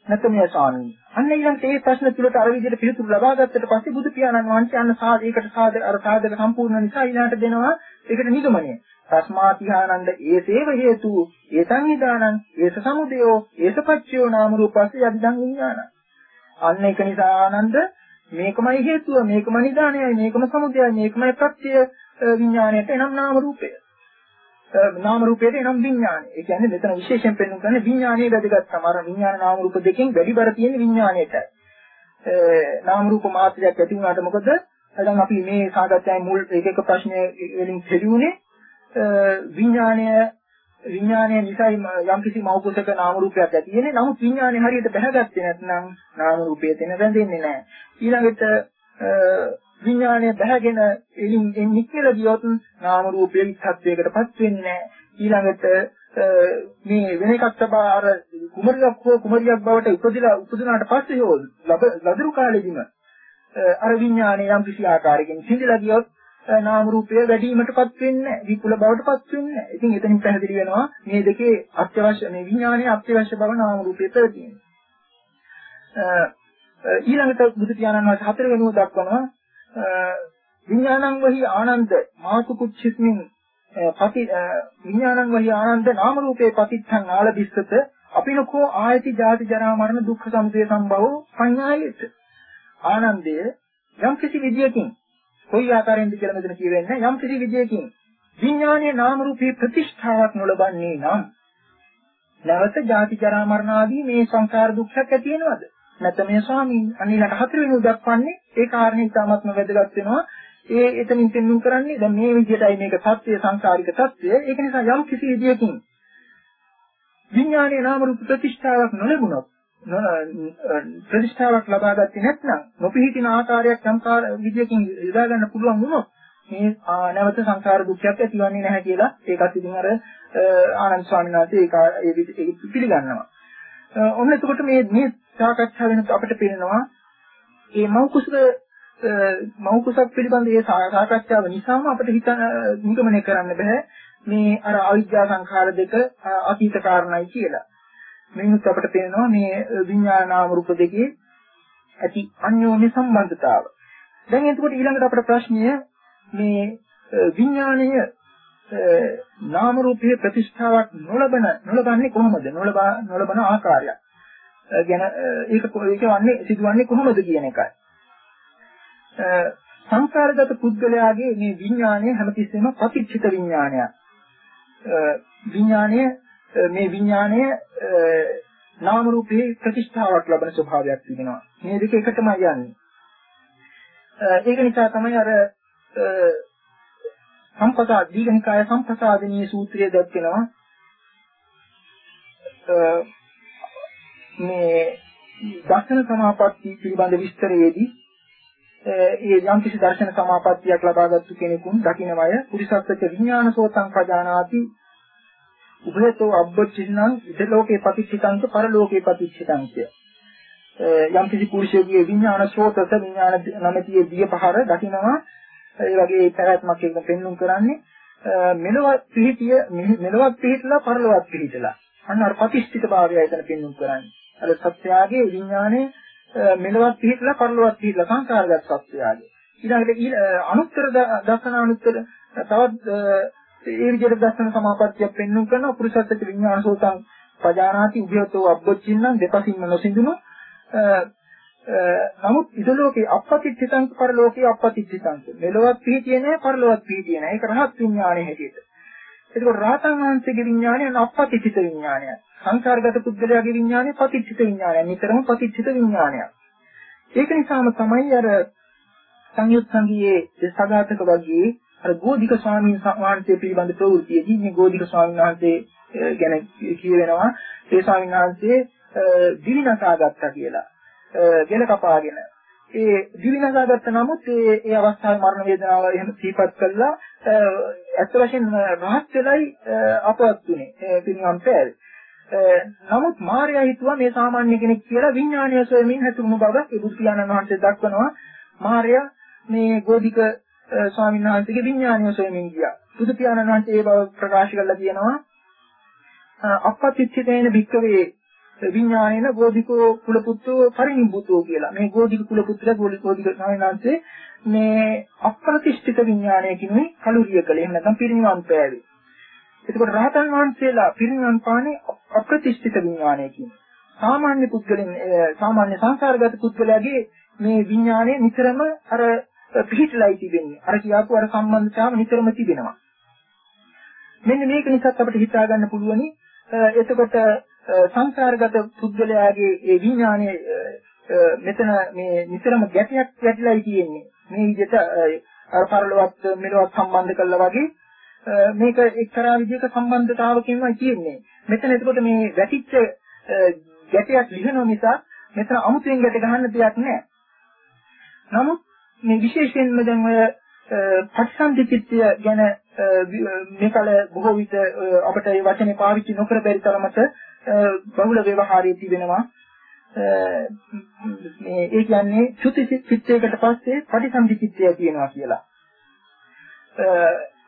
නැත මේ ස්වාමීන්. අන්න ඊළඟට මේ ප්‍රශ්න තුලට අර විදිහට පිළිතුරු ලබා ගත්තට පස්සේ බුදු පියාණන් වහන්සේ අන්න සාධයකට සාධ අර සාධක සම්පූර්ණ නිසා ඊළඟට දෙනවා ඒකට නිගමනය. තස්මාතිහානන්ද ඒසේව හේතු ඒතං නිදානං ඒස සමුදයෝ ඒස පච්චයෝ නාම රූපස්ස යදිදං විඥානං. අන්න ඒක නිසා ආනන්ද මේකමයි හේතුව මේකම නිදානයයි මේකම සමුදයයි මේකමයි ප්‍රත්‍ය විඥාණයට එනම් නාම රූපය. නාම රූපයට එනම් විඥානය. ඒ කියන්නේ මෙතන විශේෂයෙන් පෙන්වන්න ගන්නේ විඥානයේ වැදගත්කම. අර විඥාන නාම රූප දෙකෙන් වැඩි බර තියෙන විඥාණයටයි. නාම රූප මාත්‍රයක් ඇති වුණාට මොකද? දැන් අපි මේ සාකච්ඡාවේ මුල් එක එක ප්‍රශ්නය වලින් හෙළුනේ විඥානය විඥානය නිසා යම් කිසි මෞකසක නාම රූපයක් ඇති වෙන්නේ. නමුත් විඥානය හරියට බහගත්තේ නැත්නම් නාම රූපය තැන රැඳෙන්නේ නැහැ. ඊළඟට විඥානය බහගෙන එලින් නික්කල ගියොත් නාම රූපයේ විත්ත්වයකටපත් වෙන්නේ නැහැ. ඊළඟට මේ වෙන එකක් තබා අර කුමරියක් හෝ කුමරියක් බවට උපදිලා උපදිනාට පස්සේ හෝ ලදරු කාලෙදිම අර විඥානය යම් කිසි ආකාරයකින් සිඳලා ගියොත් නාම රූපය වැඩිවීමටපත් වෙන්නේ විපුල බවටපත් වෙන්නේ. ඉතින් එතනින් පැහැදිලි වෙනවා මේ දෙකේ අත්‍යවශ්‍ය මේ විඥානයේ අත්‍යවශ්‍ය බව නාම රූපයේ පැවතීම. ඊළඟට බුදු පියාණන් වහන්සේ හතර වෙනුව දක්වනවා විඥානං වහි ආනන්ද මාතු කුච්චිස්මින් පති විඥානං වහි ආනන්ද නාම රූපේ පතිත්තං ආලදිස්සත අපිනකෝ ආයති ජාති ජරා මරණ දුක්ඛ සමුදය සම්භවෝ සංඥායෙත්. ආනන්දය යම් කිසි විදියකින් කොයි ආකාරයෙන්ද කියලා මෙතන කියවෙන්නේ යම් කිසි විදියකින් විඥානයේ නාම රූපේ ප්‍රතිෂ්ඨාවක් නොලබන්නේ නම් නැවත ජාති ජරා මරණ ආදී මේ සංසාර දුක්ඛයක් ඇති වෙනවද? නැත්නම් මේ ස්වාමීන් අනිලට හතර වෙනි දක්වන්නේ ඒ කාරණේ ඉතාමත්ම වැදගත් වෙනවා ඒ එතනින් පෙන්වුම් කරන්නේ දැන් මේ විදිහටයි මේක සත්‍ය සංසාරික සත්‍ය ඒක නිසා යම් කිසි විදියකින් විඥානයේ නාම රූප ප්‍රතිෂ්ඨාවක් නොලැබුණොත් ප්‍රතිෂ්ඨාවක් ලබා ගත්තේ නැත්නම් නොපිහිටින ආකාරයක් සංකාර විදියකින් යොදා ගන්න පුළුවන් වුණොත් මේ නැවත සංකාර දුක්ඛයක් ඇතිවන්නේ නැහැ කියලා ඒකත් ඉතින් අර ආනන්ද ස්වාමීන් වහන්සේ ඒක ඒක පිළිගන්නවා. ඔන්න එතකොට මේ මේ සාකච්ඡා වෙනකොට අපිට පේනවා මේ මෞකුසක මෞකුසක් පිළිබඳ මේ සාකච්ඡාව නිසාම අපිට හිත නිගමනය කරන්න බෑ මේ අර අවිද්‍යා සංඛාර දෙක අතීත කාරණයි කියලා. මේකත් අපිට පේනවා මේ විඥානාම රූප දෙකේ ඇති අන්‍යෝන්‍ය සම්බන්ධතාව. දැන් එතකොට ඊළඟට අපේ ප්‍රශ්නය මේ විඥාණය නාම රූපයේ ප්‍රතිස්ථාවක් නොලබන නොලබන්නේ කොහොමද? නොලබා නොලබන ආකාරය. ගැන ඒක ඒක වන්නේ සිදුවන්නේ කොහොමද කියන එකයි. සංකාරගත පුද්ගලයාගේ මේ විඥාණය හැමතිස්සෙම පටිච්චිත විඥානයක්. විඥාණය මේ විඥාණය නාම රූපේ ප්‍රතිෂ්ඨාවක් ලබන ස්වභාවයක් තිබෙනවා. මේ දෙක එකටම යන්නේ. ඒක නිසා තමයි අර සම්පතා දීඝනිකාය සම්පසාදනීය සූත්‍රය දැක්වෙනවා. මේ දර්ශන සමාපatti පිළිබඳ විස්තරයේදී ඒ යම් කිසි දර්ශන සමාපත්තියක් ලබාගත්තු කෙනෙකුන් දකින්නමය පුරිසත්ත්‍ය විඥාන සෝතං පජානාති. උභයතෝ අබ්බච්චින්නම් ඉදලෝකේ පටිච්චිතංච පරලෝකේ පටිච්චිතංච යම් කිසි පුරුෂයෙකුගේ විඥාන ශ්‍රෝතස විඥාන නැමැති දිය පහර දකිනවා. ඒ වගේ පැවැත්මක් එක පෙන්눔 කරන්නේ මෙලොවත් පිහිටිය මෙලොවත් පිහිටලා පරලොවත් පිහිටලා. අන්න අර ප්‍රතිෂ්ඨිත භාවය එතන පෙන්눔 කරන්නේ. අර සත්‍යයේ විඥානේ මෙලොවත් පිහිටලා පරලොවත් පිහිටලා සංකාරගත සත්‍යයගේ ඊළඟට අනුත්තර දසන අනුත්තර තවත් ඒ විදිහට දර්ශන සමාපත්තියක් පෙන්වන්න කරන පුරුෂත්ත්ව විඥාන සෝතං පජානාති උභයතෝ අබ්බොච්චින්නම් දෙපසින්ම නොසිඳුණු නමුත් ඉදලෝකේ අපපතිච්චිතං පරලෝකේ අපපතිච්චිතං මෙලොවත් පිහිටියේ නැහැ පරලොවත් පිහිටියේ නැහැ. ඒක රහත් විඥානයේ හැටියට. එතකොට රාතන් වහන්සේගේ විඥානය අපපතිච්චිත විඥානය සංකාරගත පුද්ගලයාගේ විඥානය පතිච්චිත විඥානය නිතරම පතිච්චිත විඥානයක්. ඒක නිසාම තමයි අර සංයුත් සංගීයේ සගතක වගේ අර ගෝධික ස්වාමීන් වහන්සේ පිළිබඳ ප්‍රවෘත්තියදී මේ ගෝධික ස්වාමීන් වහන්සේ ගැන කියවෙනවා. ඒ ස්වාමීන් වහන්සේ දිවිනසා ගත්තා කියලා. ගෙල කපාගෙන. ඒ දිවිනසා ගත්ත නමුත් ඒ ඒ අවස්ථාවේ මරණ වේදනාව එහෙම සිහිපත් කළා. ඇත්ත වශයෙන්ම රහත් වෙලයි අපවත් උනේ පිරිනම් පෑවේ. නමුත් මාර්යා හිතුවා මේ සාමාන්‍ය කෙනෙක් කියලා විඥානීය සොයමින් හැතුණු බව ඒ බුදු පියාණන් වහන්සේ දක්වනවා. මාර්යා මේ ගෝධික ස්වාමීන් වහන්සේගේ විඥානීය සොයමින් ගියා. බුදු පියාණන් වහන්සේ ඒ බව ප්‍රකාශ කරලා කියනවා අපපතිච්චිතේන භික්කවේ විඥානේන ගෝධිකෝ කුලපුත්‍රෝ පරිනිබ්බුතෝ කියලා. මේ ගෝධික කුලපුත්‍ර ගෝධික ස්වාමීන් වහන්සේ මේ අප්‍රතිෂ්ඨිත විඥානයකින් කලුරිය කළේ. එහෙම නැත්නම් පිරිනිවන් පෑවේ. එතකොට රහතන් වහන්සේලා පිරිනිවන් පාන්නේ අප්‍රතිෂ්ඨිත විඥානයකින්. සාමාන්‍ය පුද්ගලයන් සාමාන්‍ය සංසාරගත පුද්ගලයාගේ මේ විඥානය නිතරම අර පිහිටලයි තිබෙන්නේ. අර කියාපු අර සම්බන්ධතාව නිතරම තිබෙනවා. මෙන්න මේක නිසා අපිට හිතා ගන්න පුළුවනි එතකොට සංසාරගත පුද්ගලයාගේ ඒ විඥානය මෙතන මේ නිතරම ගැටයක් ගැටිලායි තියෙන්නේ. මේ විදිහට අර පරලොවත් මෙලොවත් සම්බන්ධ කළා වගේ මේක එක්තරා විදිහක සම්බන්ධතාවකින්මයි තියෙන්නේ. මෙතන එතකොට මේ වැටිච්ච ගැටයක් ලිහන නිසා මෙතන අමුතුවෙන් ගැට ගහන්න දෙයක් නැහැ. නමුත් මේ විශේෂයෙන්ම දැන් ඔය පටිසන්ධිචිත්තය ගැන මේ කල බොහෝ විට අපිට මේ වචනේ පාවිච්චි නොකර බැරි තරමට බහුල ව්‍යවහාරයේ තිබෙනවා. මේ ඒ කියන්නේ චුති චිත්තයකට පස්සේ පටිසන්ධිචිත්තය කියනවා කියලා.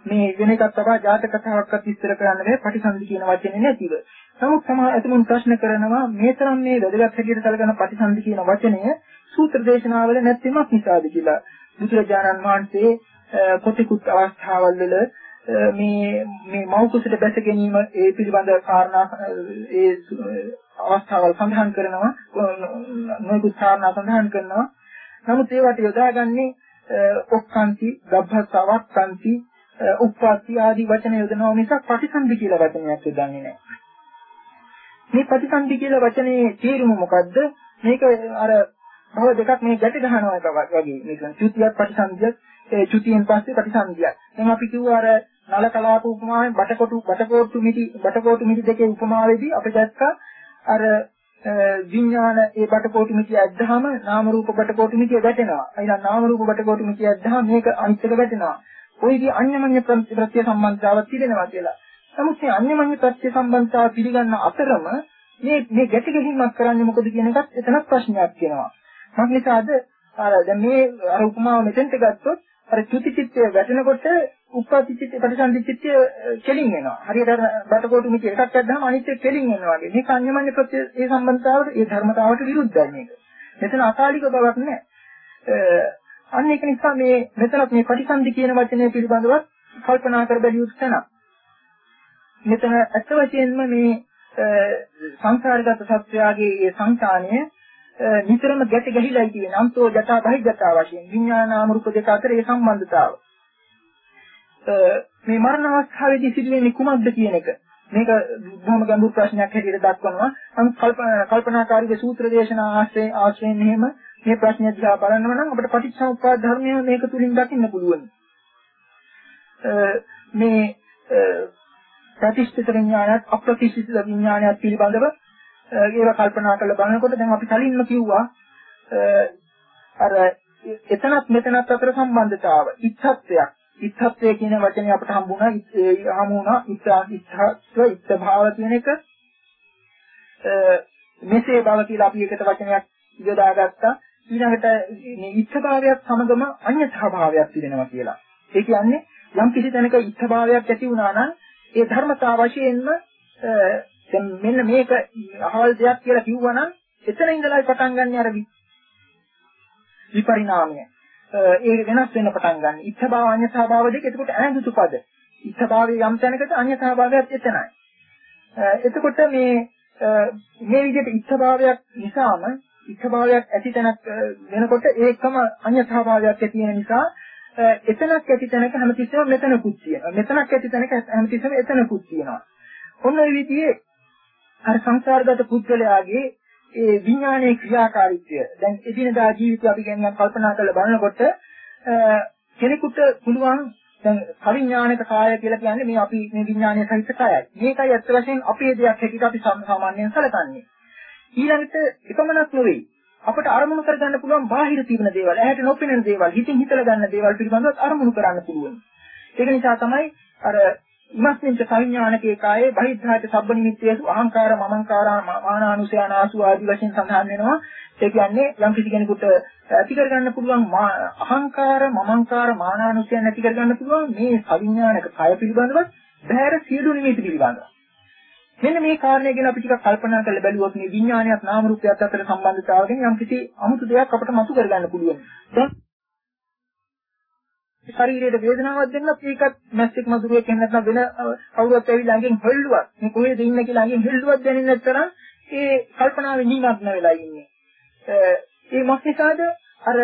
මේ වෙන එකක් තමයි ජාතක කතාවක්වත් විස්තර කරන්න බෑ පටිසන්ධි කියන වචනේ නැතිව. නමුත් සමහර අතුමුන් ප්‍රශ්න කරනවා මේ තරම් මේ වැදගත් හැටියට සැලකන පටිසන්ධි කියන වචනය සූත්‍ර දේශනාවල නැතිවමත් නිසාද කියලා. බුදුරජාණන් වහන්සේ කොටිකුත් අවස්ථාවල් වල මේ මේ මව් කුසට බැස ගැනීම ඒ පිළිබඳ කාරණා ඒ අවස්ථාවල් සඳහන් කරනවා නොයෙකුත් කාරණා සඳහන් කරනවා නමුත් ඒවට යොදාගන්නේ ඔක්කාන්ති ගබ්බස්සවක්කාන්ති උප්පත්ති ආදී වචන යොදනවා මිසක් ප්‍රතිසන්දි කියලා වචනයක් යොදන්නේ නැහැ මේ ප්‍රතිසන්දි කියලා වචනේ තේරුම මොකද්ද මේක අර භව දෙකක් මේ ගැට ගන්නවා එක වගේ මේක චුතියක් ප්‍රතිසන්දියක් ඒ චුතියෙන් පස්සේ ප්‍රතිසන්දියක් දැන් අපි කිව්වා අර නල කලාප උපමාවෙන් බටකොටු බටකොටු මිටි බටකොටු මිටි දෙකේ උපමාවේදී අපි දැක්කා අර විඥාන ඒ බටකොටු මිටි ඇද්දාම නාම රූප බටකොටු මිටි වැටෙනවා. ඊළඟ නාම රූප බටකොටු මිටි ඇද්දාම මේක අනිත් එක වැටෙනවා. ඔයදී අන්‍යමඤ්ඤ ප්‍රත්‍ය සම්බන්ධතාවක් තිබෙනවා කියලා. නමුත් මේ අන්‍යමඤ්ඤ ප්‍රත්‍ය සම්බන්ධතාව පිළිගන්න අතරම මේ මේ ගැට ගැහිමක් කරන්නේ මොකද කියන එකත් එතනක් ප්‍රශ්නයක් වෙනවා. මොකනිසාද අර දැන් මේ අර උපමාව මෙතෙන්ට ගත්තොත් අර චුති චිත්තය වැටෙනකොට උප්පත්ති චිත්තය ප්‍රතිසන්දි චිත්තය කෙලින් වෙනවා. හරියට අර බටකොටු මිටි එකක් ඇද්දාම අනිත් එක කෙලින් වෙනවා වගේ. මේක අන්‍යමඤ්ඤ ප්‍රත්‍ය ඒ සම්බන්ධතාවට ඒ ධර්මතාවට විරුද්ධයි මේක. මෙතන අකාලික බවක් නැහැ. අන්න ඒක නිසා මේ මෙතනත් මේ ප්‍රතිසන්දි කියන වචනය පිළිබඳව කල්පනා කර බැලිය යුතු තැනක්. මෙතන අත් වශයෙන්ම මේ සංසාරගත සත්‍යයේ ඒ සංකාණය නිතරම ගැට ගැහිලා තියෙන අන්තෝ ජටා බහිජටා වශයෙන් විඥානාම රූප දෙක අතර ඒ සම්බන්ධතාව. මේ මරණ අවස්ථාවේදී සිදුවෙන්නේ කුමක්ද කියන එක මේක බොහොම ගැඹුරු ප්‍රශ්නයක් හැටියට දක්වනවා. නමුත් කල්පනාකාරීගේ සූත්‍ර දේශනා ආශ්‍රයෙන් ආශ්‍රයෙන් එහෙම මේ ප්‍රශ්නය දිහා බලනවා නම් අපිට පටිච්චසමුප්පාද ධර්මය මේක තුලින් දකින්න පුළුවන්. මේ ප්‍රතිෂ්ඨිත විඥානයත් අප්‍රතිෂ්ඨිත විඥානයත් පිළිබඳව ඒවා කල්පනා කරලා බලනකොට දැන් අපි කලින්ම කිව්වා අර එතනත් මෙතනත් අතර සම්බන්ධතාව ඉච්ඡත්වයක් ඉච්ඡත්වය කියන වචනේ අපට හම්බුණා හමු වුණා ඉච්ඡා ඉච්ඡත්ව ඉච්ඡ භාව කියන එක. මෙසේ බව කියලා අපි එකට වචනයක් යොදාගත්තා. ඊළඟට මේ ඉච්ඡ භාවයක් සමගම අඤ්ඤතා භාවයක් තිබෙනවා කියලා ඒ කියන්නේ යම් කිසි තැනක ඉච්ඡ භාවයක් ඇති වුණා නම් ඒ ධර්මතාව වශයෙන්ම දැන් මෙන්න මේක අහවල් දෙයක් කියලා කිව්වනම් එතන ඉඳලායි පටන් ගන්න අර විපරිණාමය. ඒක වෙනස් වෙන්න පටන් ගන්න. ඉච්ඡාභාව අඤ්ඤතාභාව දෙක එතකොට ඈඳුතු පද. ඉච්ඡාභාවයේ යම් තැනකට අඤ්ඤතාභාවයත් එතනයි. එතකොට මේ මේ විදිහට ඉච්ඡාභාවයක් නිසාම ඉච්ඡාභාවයක් ඇති තැනක් වෙනකොට ඒකම අඤ්ඤතාභාවයක් ඇති වෙන නිසා එතනක් ඇති තැනක හැමතිස්සෙම මෙතනකුත් තියෙනවා. මෙතනක් ඇති තැනක හැමතිස්සෙම එතනකුත් තියෙනවා. ඔන්න ඔය විදිහේ අර සංසාරගත පුද්ගලයාගේ ඒ විඥානයේ ක්‍රියාකාරීත්වය දැන් එදිනදා ජීවිතය අපි ගැන කල්පනා කරලා බලනකොට කෙනෙකුට පුළුවන් දැන් අවිඥානික කාය කියලා කියන්නේ මේ අපි මේ විඥානයේ සහිත කායයි. මේකයි ඇත්ත වශයෙන් අපේ දෙයක් හැටියට අපි සාමාන්‍යයෙන් සැලකන්නේ. ඊළඟට එකමනක් නෙවෙයි. අපට අරමුණු කරගන්න පුළුවන් බාහිර තිබෙන දේවල්, ඇහැට නොපෙනෙන දේවල්, හිතින් හිතලා ගන්න දේවල් පිළිබඳව අරමුණු කරන්න පුළුවන්. ඒක නිසා තමයි අර ඉමස්මින්ච සංඥානකේ කායේ බහිද්ධාච සබ්බ නිමිත්තේසු අහංකාර මමංකාරා මානානුසයානාසු ආදී වශයෙන් සඳහන් වෙනවා ඒ කියන්නේ යම් කිසි කෙනෙකුට ඇති කරගන්න පුළුවන් අහංකාර මමංකාර මානානුසයන් ඇති කරගන්න පුළුවන් මේ සංඥානක කය පිළිබඳව බහැර සියලු නිමිති පිළිබඳව මෙන්න මේ කාරණය ගැන අපි ටිකක් කල්පනා කරලා බැලුවොත් මේ විඥානයත් නාම රූපයත් අතර සම්බන්ධතාවය ගැන යම් කිසි අමුතු දෙයක් අපිට මතු කරගන්න පුළුවන් දැන් ශරීරයට වේදනාවක් දෙන්නත් ඒකත් මැස්සෙක් මදුරුවෙක් එහෙම නැත්නම් වෙන කවුරුත් ඇවිල්ලා ළඟින් හෙල්ලුවත් මේ කොහෙද ඉන්නේ කියලා ළඟින් හෙල්ලුවත් දැනෙන්නේ නැත්නම් ඒ කල්පනාවේ නිමග්න වෙලා ඉන්නේ. ඒ මොකක් නිසාද? අර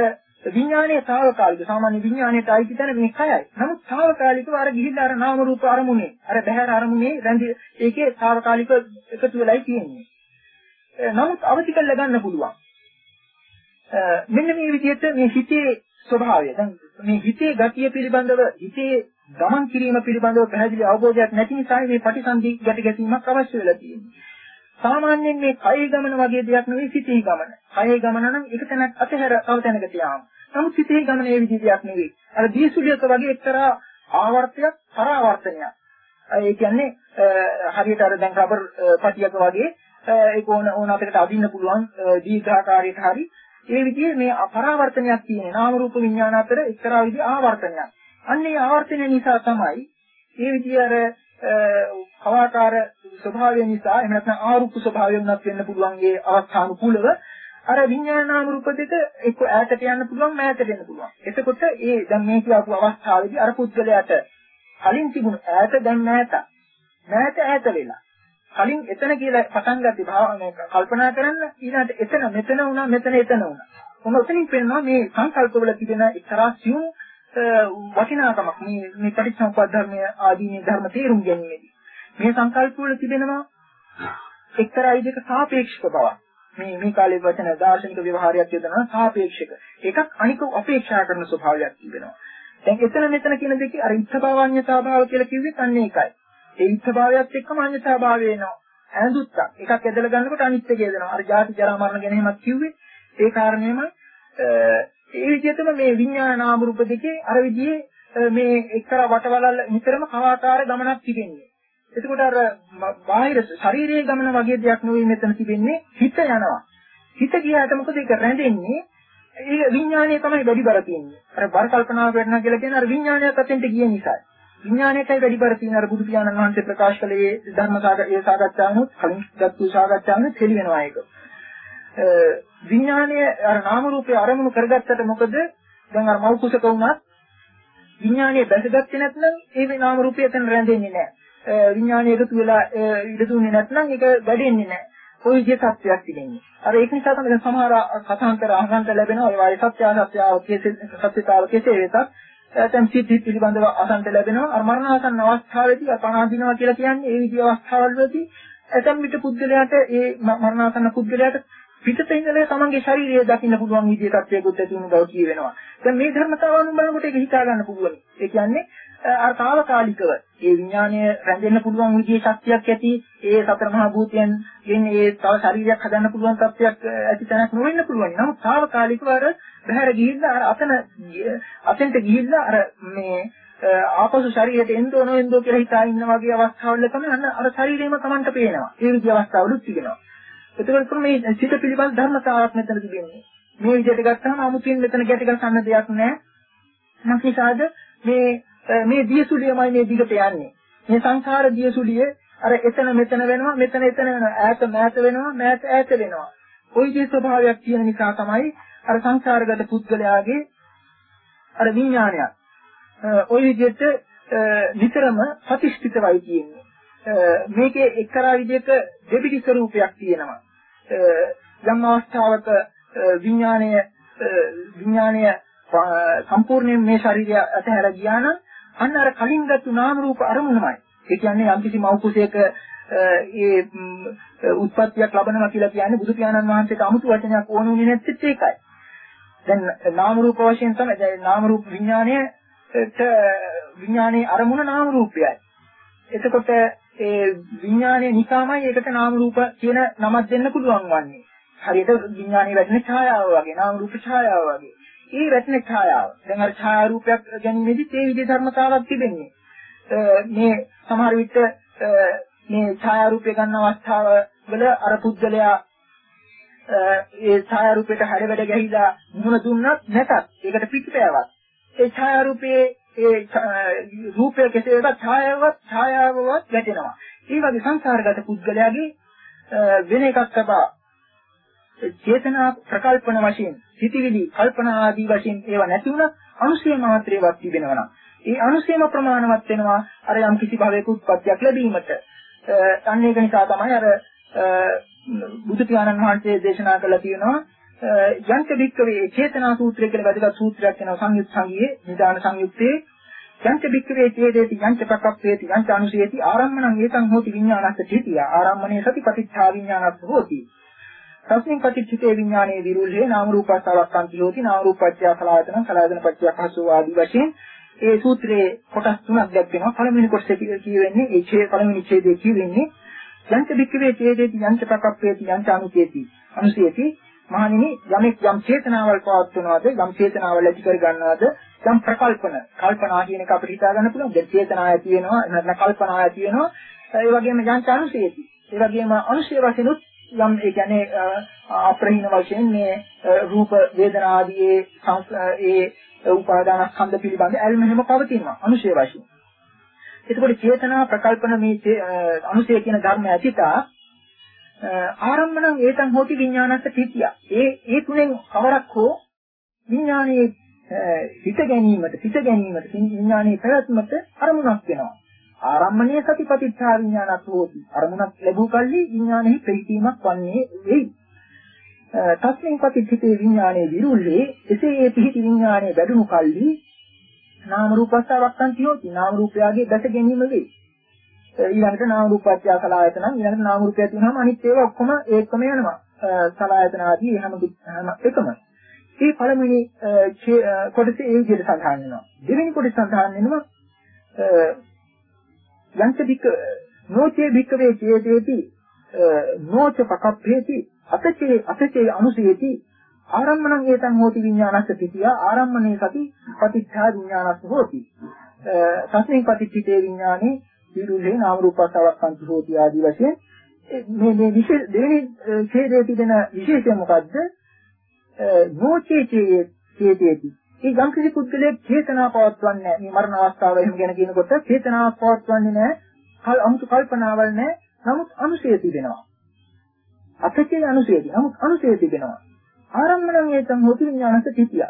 විඥානයේ తాවකාලික සාමාන්‍ය විඥානයට අයිති තැන මේ කයයි. නමුත් తాවකාලිකව අර ගිහිල්ලා අර නාම රූප අරමුණේ අර බහැර අරමුණේ රැඳි ඒකේ తాවකාලික එකතු වෙලයි තියෙන්නේ. නමුත් අවදි කරලා ගන්න පුළුවන්. මෙන්න මේ විදිහට මේ හිතේ ස්වභාවය දැන් මේ හිතේ ගතිය පිළිබඳව හිතේ ගමන් කිරීම පිළිබඳව පැහැදිලි අවබෝධයක් නැති නිසා මේ පටිසන්ධි ගැටි ගැසීමක් අවශ්‍ය වෙලා තියෙනවා. සාමාන්‍යයෙන් මේ කය ගමන වගේ දෙයක් නෙවෙයි සිතේ ගමන. කය ගමන නම් එක තැනක් අතහැර තව තැනකට යාම. නමුත් සිතේ ගමන ඒ විදිහ දෙයක් නෙවෙයි. අර දීසුලියක වගේ එක්තරා ආවර්තයක් පරාවර්තනයක්. ඒ කියන්නේ හරියට අර දැන් රබර් පටියක වගේ ඒක ඕන ඕන අපිට අදින්න පුළුවන් දීර්ඝාකාරයට හරි ඒ විදිහේ මේ පරාවර්තනයක් තියෙන නාම රූප විඥාන අතර එක්තරා විදිහ ආවර්තනයක්. අන්න ඒ ආවර්තනය නිසා තමයි මේ විදිහ අර කවාකාර ස්වභාවය නිසා එහෙම නැත්නම් ආරූප ස්වභාවය උනත් වෙන්න පුළුවන් ඒ අවස්ථානුකූලව අර විඥානාම රූප දෙක එක්ක ඈතට යන්න පුළුවන් මෑතට යන්න පුළුවන්. එතකොට ඒ දැන් මේ කියපු අවස්ථාවේදී අර පුද්ගලයාට කලින් තිබුණු ඈත දැන් මෑත. මෑත ඈත වෙලා. කලින් එතන කියලා පටන් ගත්තේ භාවනාව කල්පනා කරන්න ඊළඟට එතන මෙතන වුණා මෙතන එතන වුණා. මොන උතනින් පෙන්නවා මේ සංකල්පවල තිබෙන එක්තරා සියුම් වටිනාකමක් මේ මේ පටිච්චසමුප්පාද ධර්මය ආදී මේ ධර්ම තේරුම් ගැනීමේදී. මේ සංකල්ප වල තිබෙනවා එක්තරා විදිහක සාපේක්ෂක බවක්. මේ මේ කාලේ වචන දාර්ශනික ව්‍යවහාරයක් යොදනවා සාපේක්ෂක. එකක් අනික අපේක්ෂා කරන ස්වභාවයක් තිබෙනවා. දැන් එතන මෙතන කියන දෙකේ අර ඉච්ඡාභාවඤ්ඤතා භාව කියලා කිව්වෙත් අන්න ඒකයි. ඒ ඉච්ඡාභාවයත් එක්කම අඤ්ඤතා භාවය එනවා. ඇඳුත්තක්. එකක් ඇදලා ගන්නකොට අනිත් එක එදෙනවා. අර ජාති ජරා මරණ ගැන එහෙමත් කිව්වේ ඒ කාරණේම ඒ විදිහටම මේ විඥාන නාම රූප දෙකේ අර විදිහේ මේ එක්තරා වටවලල් නිතරම කවාකාර ගමනක් තිබෙන්නේ. එතකොට අර බාහිර ශරීරයේ ගමන වගේ දෙයක් නෙවෙයි මෙතන තිබෙන්නේ හිත යනවා. හිත ගියාට මොකද ඒක රැඳෙන්නේ? ඒ විඥානය තමයි වැඩි බර තියෙන්නේ. අර බර කල්පනාව කරනවා කියලා කියන අර විඥානයත් අතෙන්ට ගිය නිසා. විඥානයටයි වැඩි බර තියෙන අර බුදු පියාණන් වහන්සේ ප්‍රකාශ කළේ ධර්ම සාගතයේ සාකච්ඡාවනොත් කලින් ගත්තු සාකච්ඡාවනොත් හෙළි වෙනවා ඒක. විඥානය අර නාම රූපේ අරමුණු කරගත්තට මොකද දැන් අර මෞ කුසක වුණත් විඥානය බැසගත්තේ නැත්නම් ඒ නාම රූපය එතන රැඳෙන්නේ නැහැ. විඥානය එකතු වෙලා ඉඳ දුන්නේ නැත්නම් ඒක වැඩෙන්නේ නැහැ. කොයි විදිහේ සත්‍යයක් තිබෙන්නේ. අර ඒක නිසා තමයි සමහර කථාන්තර අහගන්න ලැබෙනවා. ඒ වගේ සත්‍ය අසත්‍යාව කෙසේ සත්‍යතාව කෙසේ වෙතත් දැන් සිත් පිළිබඳව අසන්න ලැබෙනවා. අර මරණාසන්න අවස්ථාවේදී අපහා දිනවා කියලා කියන්නේ ඒ විදිහේ අවස්ථාවල්වලදී ඇතම් විට පුද්ගලයාට ඒ මරණාසන්න පුද්ගලයාට පිටත ඉඳලා තමන්ගේ ශරීරය දකින්න පුළුවන් විදිහේ තත්ත්වයකට ඇති වුණු බව කියවෙනවා. දැන් මේ ධර්මතාවයන් බලනකොට ඒක හිතා ගන්න පුළුවන්. ඒ කියන්නේ අර తాවකාලිකව ඒ විඥාණය රැඳෙන්න පුළුවන් විදිහේ ශක්තියක් ඇති ඒ සතර මහා භූතයන් කියන්නේ තව ශරීරයක් හදන්න පුළුවන් තත්ත්වයක් ඇති තැනක් නොවෙන්න පුළුවන්. නමුත් తాවකාලිකව අර බහැර ගිහිල්ලා අර අතන අතෙන්ට ගිහිල්ලා අර මේ ආපසු ශරීරයට එන්දෝ නොඑන්දෝ කියලා හිතා ඉන්න වගේ අවස්ථාවල තමයි අන්න අර ශරීරයම Tamanට පේනවා. ඒ විදිහේ අවස්ථාවලුත් තිබෙනවා. එතකොට මේ සිත පිළිබඳ ධර්මතාවක් මෙතන තිබෙන්නේ. මේ විදිහට ගත්තාම 아무තින් මෙතන ගැටගස්සන්න දෙයක් නැහැ. මක්නිසාද මේ මේ දියසුලියමයි මේ දිගට යන්නේ. මේ සංඛාර දියසුලිය අර එතන මෙතන වෙනවා මෙතන එතන වෙනවා ඈත මෑත වෙනවා මෑත ඈත වෙනවා. ওই විදිහේ ස්වභාවයක් තියෙන නිසා තමයි අර සංඛාරගත පුද්ගලයාගේ අර විඥානයක් ওই විදිහට නිතරම ප්‍රතිෂ්ඨිතවයි තියෙන්නේ. මේකේ එක්තරා විදිහක දෙබිඩි ස්වරූපයක් තියෙනවා. යම් අවස්ථාවක විඥාණය විඥාණය සම්පූර්ණයෙන් මේ ශරීරය අතහැර ගියා නම් අන්න අර කලින් ගත්තු නාම රූප අරමුණමයි. ඒ කියන්නේ යම්කිසි මෞකුසයක ඒ උත්පත්තියක් ලබනවා කියලා කියන්නේ බුදු පියාණන් වහන්සේට 아무තු වචනයක් ඕන වුණේ නැත්තේ ඒකයි. දැන් නාම රූප වශයෙන් තමයි දැන් නාම රූප විඥාණයට විඥානයේ අරමුණ නාම රූපයයි. එතකොට ඒ විඥානයේ නිසාමයි ඒකට නාම රූප කියන නමක් දෙන්න පුළුවන් වන්නේ. හරියට විඥානයේ වැටෙන ඡායාව වගේ නාම රූප ඡායාව වගේ. ඒ වැටෙන ඡායාව. දැන් අර ඡායා රූපයක් ගැනීමේදී ඒ විදිහේ ධර්මතාවක් තිබෙන්නේ. මේ සමහර විට මේ ඡායා රූපය ගන්න අවස්ථාව වල අර පුද්ගලයා ඒ ඡායා රූපයට හැඩ වැඩ ගැහිලා මුහුණ දුන්නත් නැතත් ඒකට පිටපෑවක්. ඒ ඡායා රූපයේ ඒ රූපය කෙසේ වෙතත් ඡායාවක් ඡායාවවත් වැටෙනවා. ඒ වගේ සංසාරගත පුද්ගලයාගේ වෙන එකක් තබා චේතනා ප්‍රකල්පන වශයෙන් සිටිවිලි කල්පනා ආදී වශයෙන් ඒවා නැති වුණා අනුසය මාත්‍රේවත් තිබෙනවා නම්. ඒ අනුසයම ප්‍රමාණවත් වෙනවා අර යම් කිසි භවයක උත්පත්තියක් ලැබීමට. අන්න ඒක නිසා තමයි අර බුදු පියාණන් වහන්සේ දේශනා කළා තියෙනවා යන්ත වික්කවේ චේතනා සූත්‍රය කියලා වැදගත් සූත්‍රයක් වෙනවා සංයුත් සංගියේ නිදාන සංයුත්තේ. යන්ත වික්කවේ චේතේති යන්ත ප්‍රකප්පේති යන්ත අනුසේති ආරම්මණං ඒතං හෝති විඥානස්ස තිතිය ආරම්මණේ සතිපටිච්ඡා විඥානස්ස හෝති. තස්මින් පටිච්චිතේ විඥානයේ විරුල්හේ නාම රූපස්සවක්ඛන්ති හෝති නාම රූපච්ඡය සලආයතන සලආයතන පච්චය පහසෝ ආදී වශයෙන් ඒ සූත්‍රයේ කොටස් තුනක් දැක්වෙනවා. පළවෙනි කොටසේ කියවෙන්නේ ඒ ඡේ පළවෙනි ඡේදයේ කියවෙන්නේ යන්ත වික්කවේ චේතේති යන්ත ප්‍රකප්පේති යන්ත අනුසේති අනුසේති මහණෙනි යමෙක් යම් චේතනාවල් පවත්වනවාද යම් චේතනාවල් ඇති කර ගන්නවාද යම් ප්‍රකල්පන කල්පනා කියන එක අපිට හිතා ගන්න පුළුවන්. දැන් චේතනාව ඇති වෙනවා නැත්නම් කල්පනාව ඇති වෙනවා. ඒ වගේම යම් අනුසයති ඒ වගේම අනුසය වශයෙන් යම් ඒ කියන්නේ අප්‍රහීන වශයෙන් මේ රූප වේදනා ආදී ඒ උපාදාන ස්කන්ධ පිළිබඳ ඇල්ම හැම පවතිනවා අනුසය වශයෙන් එතකොට චේතනා ප්‍රකල්පන මේ අනුසය කියන ධර්ම ඇතිතා ආරම්භණං ඒතං හෝති විඥානස්ස තිතිය. ඒ ඒ තුනෙන් කවරක් හෝ විඥානයේ හිත ගැනීමට, හිත ගැනීමට, විඥානයේ පැවැත්මට අරමුණක් වෙනවා. ආරම්මණය සතිපතිච්ඡා විඥානත් හෝති. අරමුණක් ලැබූ කල්හි විඥානෙහි ප්‍රීතිමක් වන්නේ වෙයි. තස්මින් පටිච්චිතේ විඥානයේ විරුල්ලේ එසේ ඒ පිහිටි විඥානයේ වැඩුණු කල්හි නාම රූපස්සාවක්තන් කියෝති. නාම රූපයගේ දැස ගැනීම වෙයි. ඊළඟට නාම රූපත්‍ය සලආයතන ඊළඟට නාම රූපය තියෙනවාම අනිත් ඒවා ඔක්කොම ඒකම යනවා සලආයතන ආදී හැම හැම එකම මේ පළවෙනි කොටසේ ඒ විදිහට සඳහන් වෙනවා දෙවෙනි කොටස සඳහන් වෙනවා යන්ත බික නෝචේ බිකවේ චේතේති නෝච පකප්පේති අතචේ අතචේ අනුසයේති ආරම්මණං ඒතං හෝති විඥානස්ස තිතිය ආරම්මණේ සති පටිච්චා විඥානස්ස හෝති තස්මින් පටිච්චිතේ විඥානේ විරුල්ලේ නාම රූපස්සවක්ඛන්ති හෝති ආදී වශයෙන් මේ මේ විශේෂ දෙවෙනි ඡේදයේ තිබෙන විශේෂය මොකද්ද? නෝචේ චේතේති. ඒ යම් කිසි පුද්ගලයෙක් චේතනා පවත්වන්නේ මේ මරණ අවස්ථාව එහෙම ගැන කියනකොට චේතනා පවත්වන්නේ නැහැ. කල් අමුතු කල්පනාවල් නැහැ. නමුත් අනුසය තිබෙනවා. අතචේ අනුසයදී. නමුත් අනුසය තිබෙනවා. ආරම්භණං ඒතං හෝති විඥානස තිතිය.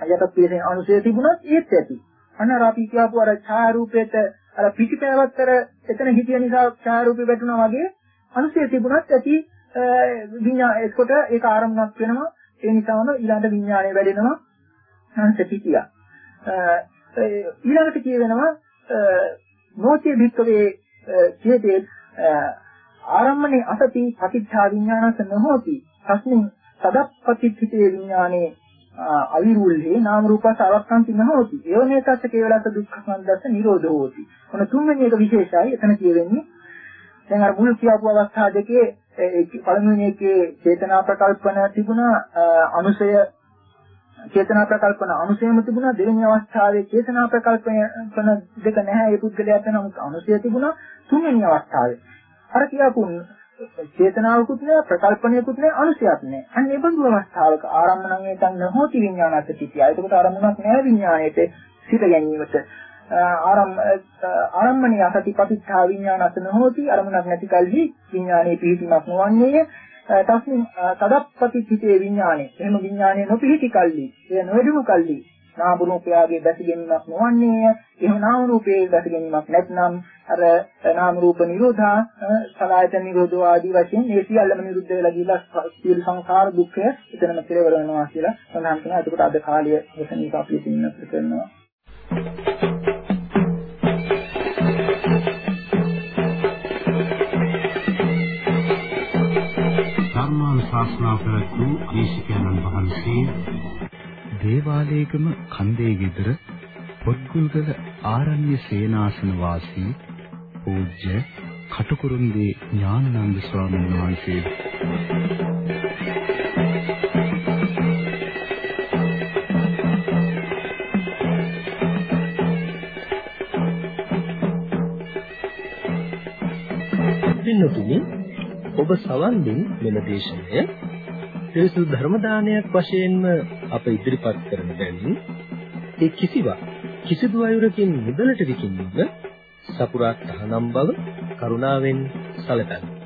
අයත පිළිසෙන් අනුසය තිබුණොත් ඒත් ඇති. අන්න අපි කියපු අර ඡාය රූපේට අර පිටිපෑවත්තර එතන හිටිය නිසා ඡායාරූපේ වැටුණා වගේ අනුසය තිබුණත් ඇති විඤ්ඤා ඒකට ඒක ආරම්භයක් වෙනවා ඒ නිසාම ඊළඟ විඤ්ඤාණය වැඩෙනවා සංසතිතිය ඊළඟට කියවෙනවා නෝචේ භික්කවේ චේතේ ආරම්මනේ අසති පටිච්චා විඥානස නොහෝති. තස්මින් සදප්පටිච්චිතේ විඥානේ අවිරුල්හේ නාම රූපස අවක්ඛන්ති නහෝති. ඒවනේ තස්ස කේවලස දුක්ඛ සම්දස්ස නිරෝධෝ හෝති. මොන තුන්වෙනි එක විශේෂයි. එතන කියවෙන්නේ දැන් අර මුල් කියපු අවස්ථා දෙකේ පළවෙනි එකේ චේතනා ප්‍රකල්පන තිබුණා අනුසය චේතනා ප්‍රකල්පන අනුසයම තිබුණා දෙවෙනි අවස්ථාවේ චේතනා ප්‍රකල්පන දෙක නැහැ ඒ පුද්ගලයාට නමුත් අනුසය තිබුණා තුන්වෙනි අවස්ථාවේ අර කියපු චේතනාවකුත් නෑ ප්‍රකල්පනයකුත් නෑ අනුසයක් නෑ. අන්න ඒ බඳු අවස්ථාවක ආරම්භණං ඒතන් නොහොති විඥානත් තිතිය. ඒකට ආරම්භණක් නෑ විඥාණයට සිත ගැනීමට. ආරම් ආරම්මණිය සති පටිච්චා විඥානත් නොහොති අරමුණක් නැති කල්හි විඥානයේ පිහිටීමක් නොවන්නේය. තස්මින් තදප්පති චිතේ විඥානේ. එහෙම විඥානයේ නොපිහිටි කල්හි, එය නොවැඩුණු කල්හි නාම රූපයගේ දැස ගැනීමක් නොවන්නේය. එහෙම නාම රූපයේ දැස ගැනීමක් නැත්නම් අර නාම රූප නිරෝධා සලආයතන නිරෝධෝ ආදී වශයෙන් මේ සියල්ලම නිරුද්ධ වෙලා ගිහිලා සියලු සංඛාර දුක්ඛය එතනම කෙලවර වෙනවා කියලා සඳහන් කරනවා. එතකොට අද කාලය වසනීක අපි ඉතින් කරනවා. ශාස්ත්‍රා ප්‍රවතු දේශකයන්න් වහන්සේ දේවාලයේකම කන්දේ গিදර පොත්ගුල්ගල ආරණ්‍ය සේනාසන වාසී පූජ්‍ය කටුකුරුන්දී ඥානানন্দ ස්වාමීන් වහන්සේ. පින්නතුනි ඔබ සවන් දෙන මෙම දේශනය පිරිසුදු ධර්ම දානයක් වශයෙන්ම අප ඉදිරිපත් කරන බැවින් ඒ කිසිවක් කිසිදු අයුරකින් මුදලට විකිණීම සපුරා තහනම් බව කරුණාවෙන් සැලකන්න.